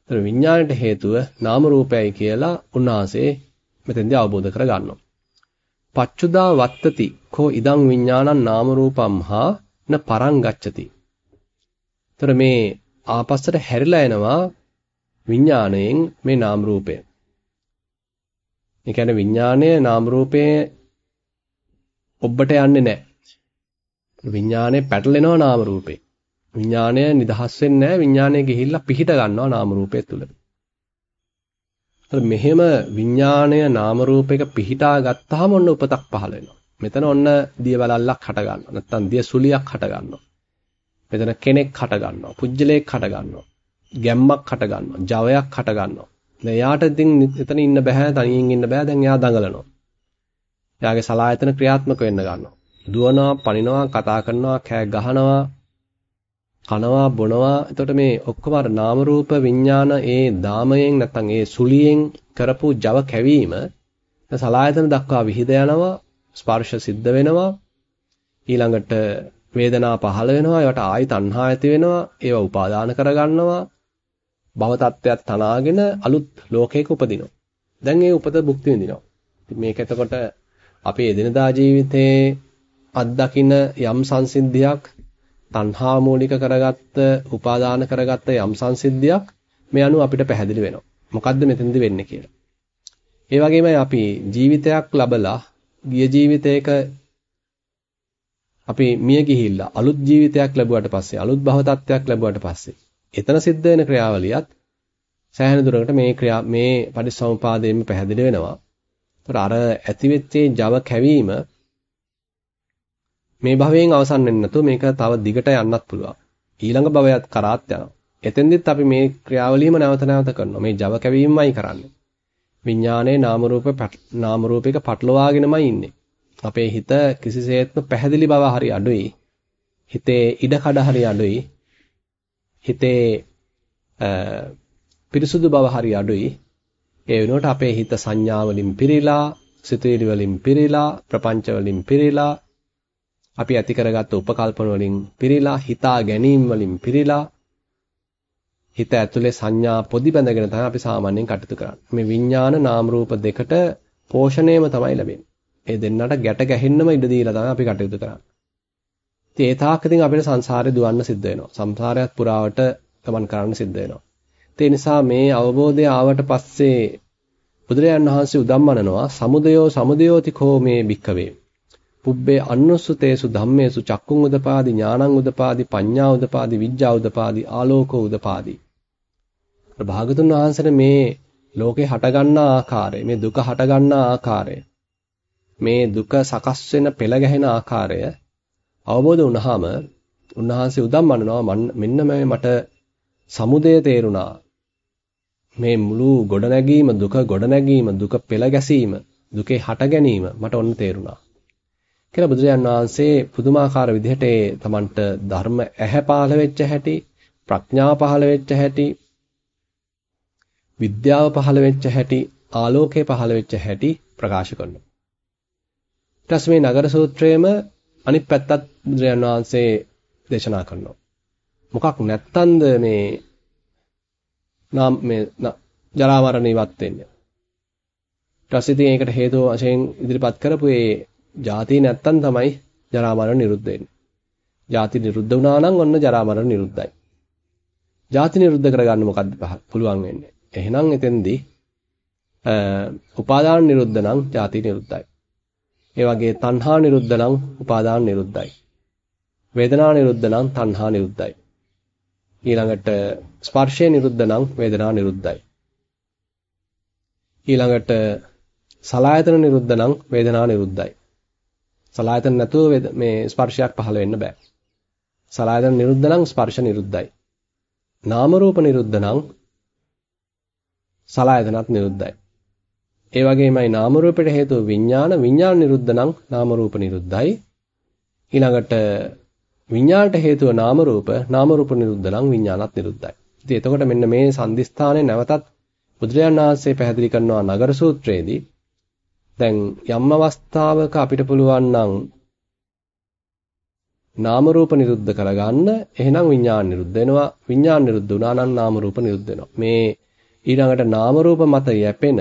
[SPEAKER 1] ඒතර විඥාණයට හේතුව නාම රූපයයි කියලා උන්වහන්සේ මෙතෙන්දී අවබෝධ කරගන්නවා. පච්චුදා වත්තති කෝ ඉදං විඥානං නාම රූපම්හා න පරං ගච්ඡති. ඒතර මේ ආපස්සට හැරිලා එනවා විඥාණයෙන් මේ නාම රූපය. ඒ කියන්නේ විඥාණය නාම රූපයේ ඔබට යන්නේ නැහැ. විඥාණය පැටලෙනවා නාම රූපේ. විඥාණය නිදහස් වෙන්නේ නැහැ. විඥාණය ගිහිල්ලා පිහිට ගන්නවා නාම රූපය තුල. මෙහෙම විඥාණය නාම රූපයක පිහිටා ගත්තාම ඔන්න උපතක් පහළ වෙනවා. මෙතන ඔන්න දිය බලල්ලක් හට ගන්නවා. නැත්තම් දිය සුලියක් හට ගන්නවා. මෙතන කෙනෙක් හට ගන්නවා. පුජ්‍යලයක් හට ගන්නවා. ගැම්මක් හට ගන්නවා. ජවයක් හට ගන්නවා. දැන් යාට ඉතින් එතන ඉන්න බෑ, තනියෙන් ඉන්න බෑ. දැන් එයා දඟලනවා. එයාගේ සලායතන ක්‍රියාත්මක වෙන්න ගන්නවා. දුවනවා, පනිනවා, කතා කරනවා, කෑ ගහනවා, කනවා, බොනවා. එතකොට මේ ඔක්කොම අර නාම රූප විඥාන ඒ දාමයෙන් නැත්නම් ඒ සුලියෙන් කරපු Java කැවීම සලායතන දක්වා විහිද යනවා, ස්පර්ශ සිද්ධ වෙනවා. ඊළඟට වේදනා පහළ වෙනවා, ඒවට ආයි තණ්හා ඇති වෙනවා, ඒවා උපාදාන කරගන්නවා. භව තත්ත්වයක් තනාගෙන අලුත් ලෝකයක උපදිනවා. දැන් ඒ උපත භුක්ති විඳිනවා. මේක එතකොට අපේ එදිනදා ජීවිතයේ අත්දකින්න යම් සංසිද්ධියක් තණ්හා මූලික කරගත්ත උපාදාන කරගත්ත යම් සංසිද්ධියක් මේ අනුව අපිට පැහැදිලි වෙනවා. මොකද්ද මෙතෙන්ද වෙන්නේ කියලා. ඒ වගේමයි අපි ජීවිතයක් ලබලා ගිය ජීවිතයක අපි මිය ගිහිල්ලා අලුත් ජීවිතයක් ලැබුවට පස්සේ අලුත් භව තත්ත්වයක් ලැබුවට පස්සේ එතන සිද්ධ වෙන ක්‍රියාවලියත් සෑහෙන දුරකට මේ ක්‍රියා මේ පරිසම්පාදයෙන්ම පැහැදිලි වෙනවා. ඒතර අර ඇතිවෙච්චේ Java කැවීම මේ භවයෙන් අවසන් වෙන්නේ නැතුව මේක තව දිගට යන්නත් පුළුවන්. ඊළඟ භවයත් කරාත් යනවා. එතෙන්දිත් අපි මේ ක්‍රියාවලියම නැවත නැවත කරනවා. මේ Java කැවීමමයි කරන්නේ. විඥානයේ නාම රූප නාම රූපයක පටලවාගෙනමයි ඉන්නේ. අපේ හිත කිසිසේත්ම පැහැදිලි බව හරි අඩුයි. හිතේ ඉඩ කඩ හරි අඩුයි. හිතේ පිරිසුදු බව හරි අඩුයි. ඒ වෙනුවට අපේ හිත සංඥා වලින් පිරීලා, සිතුවිලි වලින් පිරීලා, ප්‍රපංච වලින් පිරීලා, අපි ඇති කරගත්ත උපකල්පන වලින් පිරීලා, හිතා ගැනීම වලින් පිරීලා, හිත ඇතුලේ සංඥා පොදි බැඳගෙන තමයි අපි සාමාන්‍යයෙන් කටයුතු කරන්නේ. මේ විඥාන නාම රූප දෙකට පෝෂණයම තමයි ලැබෙන්නේ. ඒ දෙන්නට ගැට ගැහෙන්නම ඉඩ දීලා තමයි අපි කටයුතු කරන්නේ. ඉතින් ඒ තාක් ඉතින් අපිට සංසාරේ දුවන්න සිද්ධ වෙනවා. සංසාරයත් පුරාවට ගමන් කරන්න සිද්ධ වෙනවා. ඒ නිසා මේ අවබෝධය ආවට පස්සේ බුදුරජාන් වහන්සේ උදම්මනනවා සමුදයෝ සමුදයෝති කෝ මේ භික්කවේ. පුබ්බේ අනුස්සතේසු ධම්මේසු චක්කුං උදපාදි ඥානං උදපාදි පඤ්ඤා උදපාදි විඥා උදපාදි ආලෝකෝ උදපාදි. භාගතුන් වහන්සේ මේ ලෝකේ හටගන්නා ආකාරය මේ දුක හටගන්නා ආකාරය මේ දුක සකස් වෙන පෙළ ගැහෙන ආකාරය අවබෝධ වුණාම උන්වහන්සේ උදම්මනනවා මෙන්න මේ මට සමුදය තේරුණා මේ මුළු ගොඩනැගීම දුක ගොඩනැගීම දුක පෙළ ගැසීම දුකේ හට ගැනීම මට ඔන්න තේරුණා කියලා බුදුරජාන් වහන්සේ පුදුමාකාර විදිහට ඒ තමන්ට ධර්ම ඇහැ පහළ වෙච්ච හැටි ප්‍රඥාව පහළ වෙච්ච හැටි විද්‍යාව පහළ වෙච්ච හැටි ආලෝකය පහළ වෙච්ච හැටි ප්‍රකාශ කරනවා ඊට පස්සේ මේ නගර සූත්‍රයේම අනිත් පැත්තත් බුදුරජාන් වහන්සේ දේශනා කරනවා. මොකක් නැත්තන්ද මේ නාම මේ ජරා මරණ ඉවත් වෙන්නේ. ඊට පස්සේ ඉතින් ඒකට හේතු වශයෙන් ඉදිරිපත් කරපු ඒ ಜಾති නැත්තම් තමයි ජරා මරණ නිරුද්ධ වෙන්නේ. ಜಾති නිරුද්ධ වුණා නම් ඔන්න ජරා මරණ නිරුද්ධයි. ಜಾති නිරුද්ධ කරගන්න මොකද්ද පුළුවන් වෙන්නේ? එහෙනම් එතෙන්දී අ උපාදාන නිරුද්ධ නම් ಜಾති නිරුද්ධයි. ඒ වගේ තණ්හා නිරුද්ධ නම් උපාදාන නිරුද්ධයි. වේදනා නිරුද්ධ නම් තණ්හා නිරුද්ධයි. ඊළඟට ස්පර්ශය නිරුද්ධ නම් වේදනා නිරුද්ධයි. ඊළඟට සලායතන නිරුද්ධ නම් වේදනා නිරුද්ධයි. සලායතන නැතුව මේ ස්පර්ශයක් පහළ වෙන්න බෑ. සලායතන නිරුද්ධ නම් ස්පර්ශ නිරුද්ධයි. නාම රූප නිරුද්ධ නම් සලආයතනත් නිරුද්ධයි. ඒ වගේමයි නාම රූපයට හේතුව විඥාන විඥාන නිරුද්ධ නම් නාම රූප නිරුද්ධයි. ඊළඟට විඥාණයට හේතුව නාම රූප නාම රූප නිරුද්ධ නම් විඥානත් නිරුද්ධයි. ඉතින් එතකොට මෙන්න මේ සම්දිස්ථානයේ නැවතත් බුදුරජාණන් වහන්සේ පැහැදිලි කරනවා නගර සූත්‍රයේදී. දැන් යම් අවස්ථාවක අපිට පුළුවන් නම් නාම රූප නිරුද්ධ කරගන්න එහෙනම් විඥාන නිරුද්ධ වෙනවා. විඥාන නිරුද්ධ වුණා නම් නාම රූප නිරුද්ධ වෙනවා. මේ ඊළඟට නාම රූප මත යැපෙන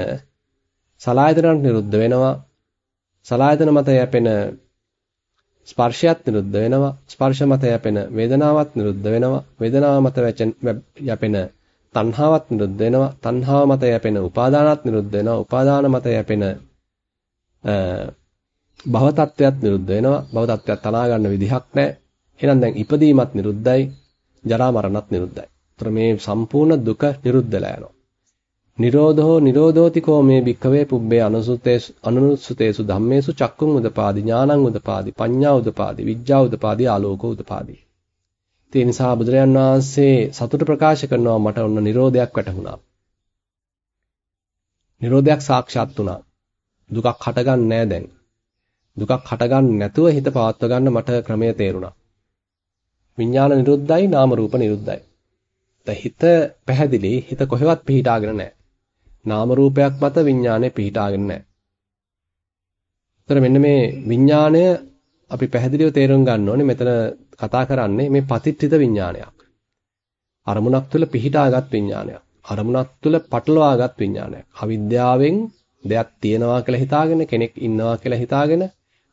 [SPEAKER 1] සලායතනත් නිරුද්ධ වෙනවා. සලායතන මත යැපෙන ස්පර්ශයත් නිරුද්ධ වෙනවා. ස්පර්ශ මත යැපෙන වේදනාවත් නිරුද්ධ වෙනවා. වේදනාව මත යැපෙන තණ්හාවත් නිරුද්ධ වෙනවා. තණ්හාව මත යැපෙන උපාදානත් නිරුද්ධ වෙනවා. උපාදාන මත යැපෙන භව tattwයත් නිරුද්ධ වෙනවා. භව tattwයක් තනා ගන්න විදිහක් නැහැ. එහෙනම් දැන් ඉපදීමත් නිරුද්ධයි. ජරා මරණත් නිරුද්ධයි. ඒතර මේ සම්පූර්ණ දුක නිරුද්ධලා යනවා. නිරෝධෝ නිරෝධෝතිකෝ මේ භික්ඛවේ පුබ්බේ අනුසුතේසු අනුසුතේසු ධම්මේසු චක්කුං උදපාදි ඥානං උදපාදි පඤ්ඤා උදපාදි විඥා උදපාදි ආලෝකෝ උදපාදි. ඒ නිසා බුදුරජාන් වහන්සේ සතුට ප්‍රකාශ කරනවා මට ඔන්න නිරෝධයක් වැටහුණා. නිරෝධයක් සාක්ෂාත් වුණා. දුකක් හටගන්නේ නැහැ දැන්. දුකක් හටගන්නේ නැතුව හිත පවත්ව ගන්න මට ක්‍රමය තේරුණා. විඥාන නිරුද්ධයි නාම රූප නිරුද්ධයි. දැන් හිත පැහැදිලි හිත කොහෙවත් පිහිටාගෙන නැහැ. නාම රූපයක් මත විඥානය පිහිටාගෙන නැහැ. ඒතර මෙන්න මේ විඥාණය අපි පැහැදිලිව තේරුම් ගන්න ඕනේ මෙතන කතා කරන්නේ මේ පතිත්‍ිත විඥානයක්. අරමුණක් තුළ පිහිටාගත් විඥානයක්. අරමුණක් තුළ පටලවාගත් විඥානයක්. අවිද්‍යාවෙන් දෙයක් තියෙනවා කියලා හිතාගෙන කෙනෙක් ඉන්නවා කියලා හිතාගෙන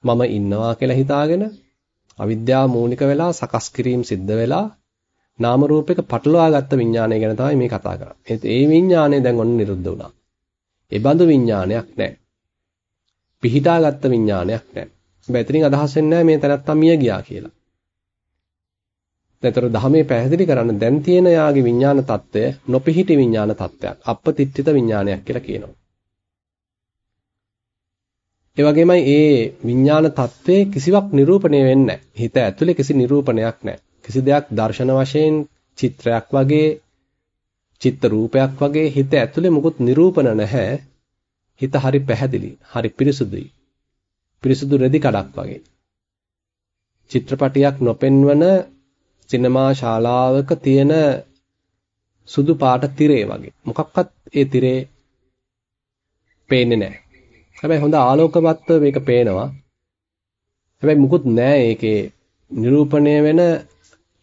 [SPEAKER 1] මම ඉන්නවා කියලා හිතාගෙන අවිද්‍යාව මූලික වෙලා සකස් කිරීම සිද්ධ වෙලා නාම රූපයක පටලවාගත්ත විඥානය ගැන තමයි මේ කතා කරන්නේ. ඒ විඥානය දැන් ඔන්න නිරුද්ධ වුණා. ඒ බඳු විඥානයක් නැහැ. පිහිටාගත්ත විඥානයක් නැහැ. බැතරින් අදහස් වෙන්නේ මේ තැනත්තා මිය ගියා කියලා. දැන්තර ධහමේ පැහැදිලි කරන්න දැන් තියෙන යාගේ විඥාන తত্ত্বය නොපිහිටි විඥාන తত্ত্বයක්. අපපතිත්‍ිත විඥානයක් කියලා කියනවා. ඒ වගේමයි ඒ විඥාන తත්වයේ කිසිවක් නිරූපණය වෙන්නේ නැහැ. හිත ඇතුලේ කිසි නිරූපණයක් නැහැ. කිසි දෙයක් දර්ශන වශයෙන් චිත්‍රයක් වගේ චිත්ත රූපයක් වගේ හිත ඇතුලේ මුකුත් නිරූපණ නැහැ. හිත හරි පැහැදිලි, හරි පිරිසුදුයි. පිරිසුදු රෙදි කඩක් වගේ. චිත්‍රපටියක් නොපෙන්වන සිනමා ශාලාවක තියෙන සුදු පාට තිරේ වගේ. මොකක්වත් ඒ තිරේ පේන්නේ නැහැ. හැබැයි හොඳ ආලෝකවත්ව මේක පේනවා. හැබැයි මුකුත් නැහැ ඒකේ නිරූපණය වෙන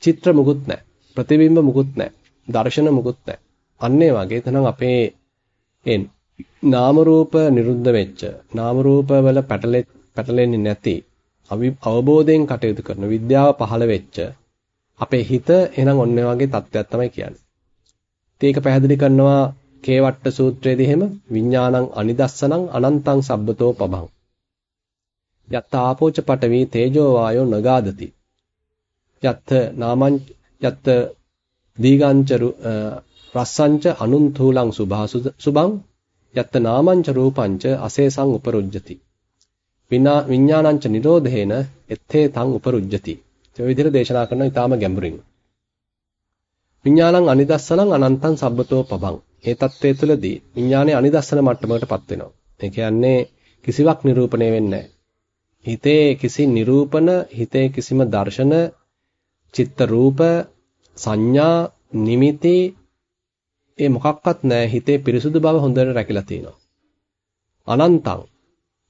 [SPEAKER 1] චිත්‍ර මුකුත් නැහැ. ප්‍රතිබිම්බ මුකුත් නැහැ. දර්ශන මුකුත් නැහැ. අන්න ඒ වගේ තනම් අපේ ඒ නාම රූප නිරුද්ධ වෙච්ච නාම රූප වල පැටලෙන්නේ නැති අවබෝධයෙන් කටයුතු කරන විද්‍යාව පහළ වෙච්ච අපේ හිත එහෙනම් ඔන්න වගේ තත්ත්වයක් තමයි කියන්නේ. ඒක පැහැදිලි කරනවා කේවට්ට සූත්‍රයේදී එහෙම විඥානං අනිදස්සනං අනන්තං සබ්බතෝ පබං. යත්ත ආපෝච පටවි තේජෝ වායෝ නගාදති. යත්ත නාමං යත්ත දීගංච රස්සංච අනුන්තූලං සුභාසු සුභං යත්ත නාමංච රූපංච අසේසං උපරුජ්ජති. විනා විඥානංච නිරෝධේන එත්තේ තං උපරුජ්ජති. ඒ විදිහට දේශනා කරන ඊටාම ගැඹුරින්. විඥානං අනිදස්සනං අනන්තං සබ්බතෝ පබං. ඒ தත්ත්වය තුළදී විඥානයේ අනිදස්සන මට්ටමකටපත් වෙනවා. ඒ කියන්නේ කිසිවක් නිරූපණය වෙන්නේ හිතේ කිසි නිරූපණ, හිතේ කිසිම දර්ශන, චිත්ත රූප, සංඥා, නිමිති ඒ මොකක්වත් නැහැ. හිතේ පිරිසුදු බව හොඳට රැකිලා තියෙනවා. අනන්තං.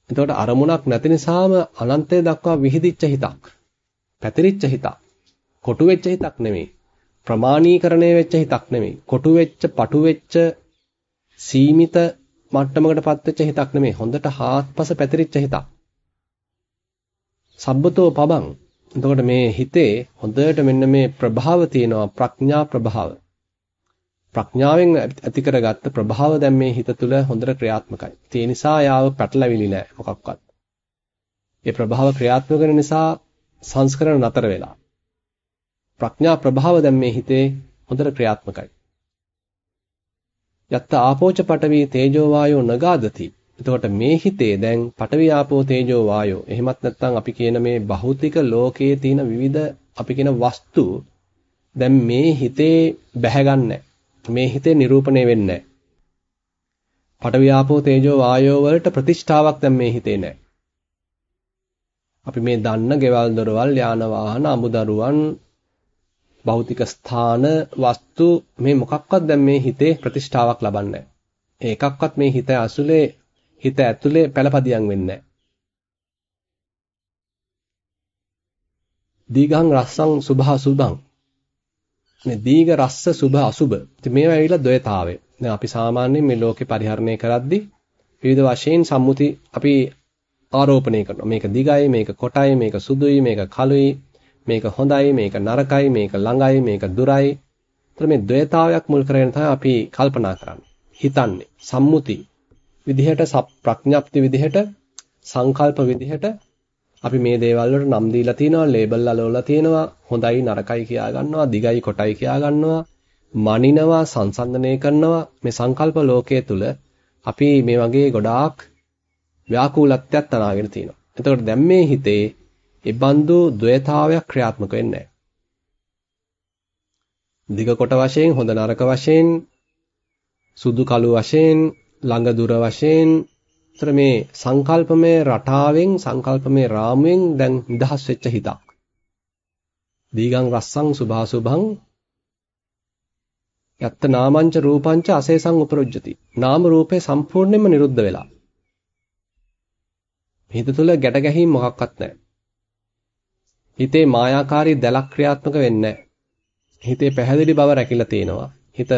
[SPEAKER 1] එතකොට අරමුණක් නැති නිසාම අනන්තය දක්වා විහිදිච්ච හිතක්. පැතිරිච්ච හිතක්. කොටු වෙච්ච හිතක් නෙමෙයි. ප්‍රමාණීකරණය වෙච්ච හිතක් නෙමෙයි. කොටු වෙච්ච, පටු වෙච්ච, සීමිත මට්ටමකටපත් වෙච්ච හිතක් නෙමෙයි. හොඳට හාත්පස පැතිරිච්ච හිතක්. සබ්බතෝ පබං. එතකොට මේ හිතේ හොඳට මෙන්න මේ ප්‍රභාව තියෙනවා ප්‍රඥා ප්‍රභාව. ප්‍රඥාවෙන් ඇති කරගත්ත ප්‍රභාව දැන් මේ හිත තුළ හොඳට ක්‍රියාත්මකයි. ඒ නිසා යාව පැටලවිලි නෑ මොකක්වත්. ඒ ප්‍රභාව ක්‍රියාත්මක වෙන නිසා සංස්කරණ නතර වෙලා. ප්‍රඥා ප්‍රභාව දැන් මේ හිතේ හොඳට ක්‍රියාත්මකයි. යත්ත ආපෝච පඨවි තේජෝ වායෝ නගාදති. එතකොට මේ හිතේ දැන් පඨවි ආපෝ තේජෝ වායෝ එහෙමත් නැත්නම් අපි කියන මේ භෞතික ලෝකයේ තියෙන විවිධ අපි කියන වස්තු දැන් මේ හිතේ බැහැගන්නේ මේ හිතේ නිරූපණය වෙන්නේ පටවියාපෝ තේජෝ වායෝ වලට ප්‍රතිෂ්ඨාවක් දැන් මේ හිතේ නැහැ. අපි මේ දන්න ගෙවල් දොරවල් යාන වාහන අමුදරුවන් භෞතික ස්ථාන වස්තු මේ මොකක්වත් දැන් මේ හිතේ ප්‍රතිෂ්ඨාවක් ලබන්නේ ඒකක්වත් මේ හිත ඇසුලේ හිත ඇතුලේ පළපදියම් වෙන්නේ දීගං රස්සං සුභා සුභං. මේ දීග රස්ස සුභ අසුභ. ඉතින් මේවා ඇවිල්ලා ද්වයතාවය දැන් අපි සාමාන්‍යයෙන් මේ ලෝකේ පරිහරණය කරද්දී විවිධ වශයෙන් සම්මුති අපි ආරෝපණය කරනවා. මේක දිගයි මේක කොටයි මේක සුදුයි මේක කළුයි මේක හොඳයි මේක නරකයි මේක ළඟයි මේක දුරයි. එතන මේ ද්වයතාවයක් මුල් කරගෙන තමයි අපි කල්පනා කරන්නේ. හිතන්නේ. සම්මුති. විදිහට ප්‍රඥප්ති විදිහට සංකල්ප විදිහට අපි මේ දේවල් වලට නම් දීලා තියෙනවා ලේබල් අලවලා තියෙනවා හොඳයි නරකයි කියා ගන්නවා දිගයි කොටයි කියා ගන්නවා මනිනවා සංසන්දනය කරනවා මේ සංකල්ප ලෝකයේ තුල අපි මේ වගේ ගොඩාක් ව්‍යාකූලත්වයක් තනාගෙන තියෙනවා. එතකොට දැන් මේ හිතේ ඉබ්බන්දු ද්වයතාවයක් ක්‍රියාත්මක වෙන්නේ දිග කොට වශයෙන් හොඳ නරක වශයෙන් සුදු කළු වශයෙන් ළඟ දුර වශයෙන් තර මේ සංකල්පමය රටාවෙන් සංකල්පමය රාමුවෙන් දැන් නිදහස් වෙච්ච හිතක්. දීගං රස්සං සුභාසුභං යත්ත නාමංච රූපංච අසේසං උපරුජ්ජති. නාම රූපේ සම්පූර්ණයෙන්ම නිරුද්ධ වෙලා. හිත තුළ ගැට ගැහිම් මොකක්වත් නැහැ. හිතේ මායාකාරී දැලක් ක්‍රියාත්මක වෙන්නේ හිතේ පැහැදිලි බව රැකිලා තියෙනවා. හිත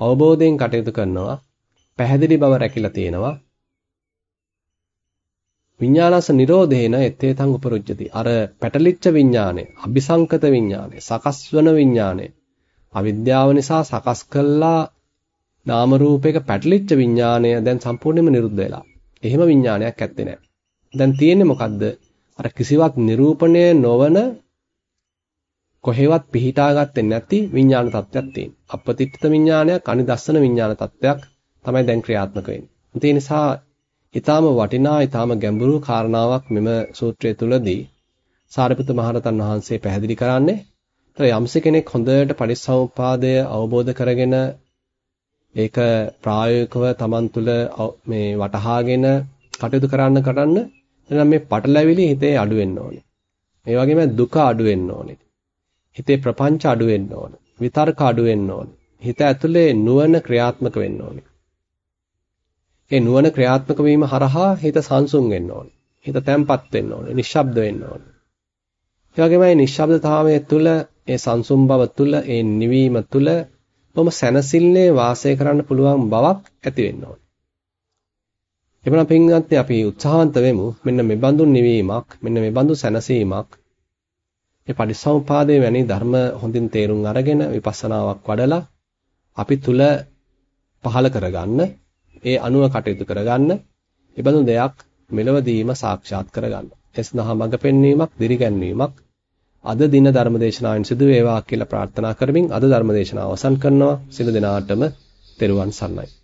[SPEAKER 1] අවබෝධයෙන් කටයුතු කරනවා. පැහැදිලි බව රැකිලා තියෙනවා. විඥානස නිරෝධේන එත්තේතං උපරුජ්ජති. අර පැටලිච්ච විඥානය, අபிසංකත විඥානය, සකස් වන විඥානය, අවිද්‍යාව නිසා සකස් කළා නාම රූපයක පැටලිච්ච විඥානය දැන් සම්පූර්ණයෙන්ම නිරුද්ධ වෙලා. එහෙම විඥානයක් ඇත්තේ නැහැ. දැන් තියෙන්නේ මොකද්ද? අර කිසිවක් නිරූපණය නොවන කොහෙවත් පිහිටාගත්තේ නැති විඥාන තත්ත්වයක් තියෙනවා. අපපතිත්ත විඥානයක් අනිදස්සන විඥාන තත්ත්වයක් තමයි දැන් ක්‍රියාත්මක වෙන්නේ. ඒ නිසා ඊටාම වටිනා ඊටාම ගැඹුරු කාරණාවක් මෙම සූත්‍රය තුලදී සාරිපුත්ත මහරතන් වහන්සේ පැහැදිලි කරන්නේ. ඒතර යම්ස කෙනෙක් හොඳට පරිසම්පාදය අවබෝධ කරගෙන ඒක ප්‍රායෝගිකව Taman තුල මේ වටහාගෙන කටයුතු කරන්න කරන්න එහෙනම් මේ පටලැවිලි හිතේ අඩු වෙන්න ඕනේ. ඒ වගේම දුක අඩු වෙන්න ඕනේ. හිතේ ප්‍රපංච අඩු වෙන්න ඕනේ. විතර්ක අඩු වෙන්න ඕනේ. හිත ඇතුලේ නුවණ ක්‍රියාත්මක වෙන්න ඕනේ. ඒ නුවණ ක්‍රියාත්මක වීම හරහා හිත සංසුන් වෙන්න ඕනේ. හිත තැම්පත් වෙන්න ඕනේ. නිශ්ශබ්ද වෙන්න ඕනේ. ඒ වගේම මේ නිශ්ශබ්දතාවය තුළ ඒ සංසුන් බව තුළ ඒ නිවීම තුළ බොහොම සැනසille වාසය කරන්න පුළුවන් බවක් ඇති වෙන්න ඕනේ. එපමණ පින්වත්නි අපි උත්සාහවන්ත වෙමු මෙන්න මේ බඳු නිවීමක් මෙන්න මේ බඳු සැනසීමක් මේ පටිසමුපාදයේ වැනි ධර්ම හොඳින් තේරුම් අරගෙන විපස්සනාවක් වඩලා අපි තුල පහල කරගන්න ඒ අනුව කටයුතු කරගන්න ඒ බඳු දෙයක් මෙලවදීම සාක්ෂාත් කරගන්න. එස්නහා මඟ පෙන්වීමක්, දිරිගැන්වීමක් අද දින ධර්මදේශනාවෙන් සිදු වේවා කියලා ප්‍රාර්ථනා කරමින් අද ධර්මදේශනාව අවසන් කරනවා. සියලු දෙනාටම තෙරුවන් සරණයි.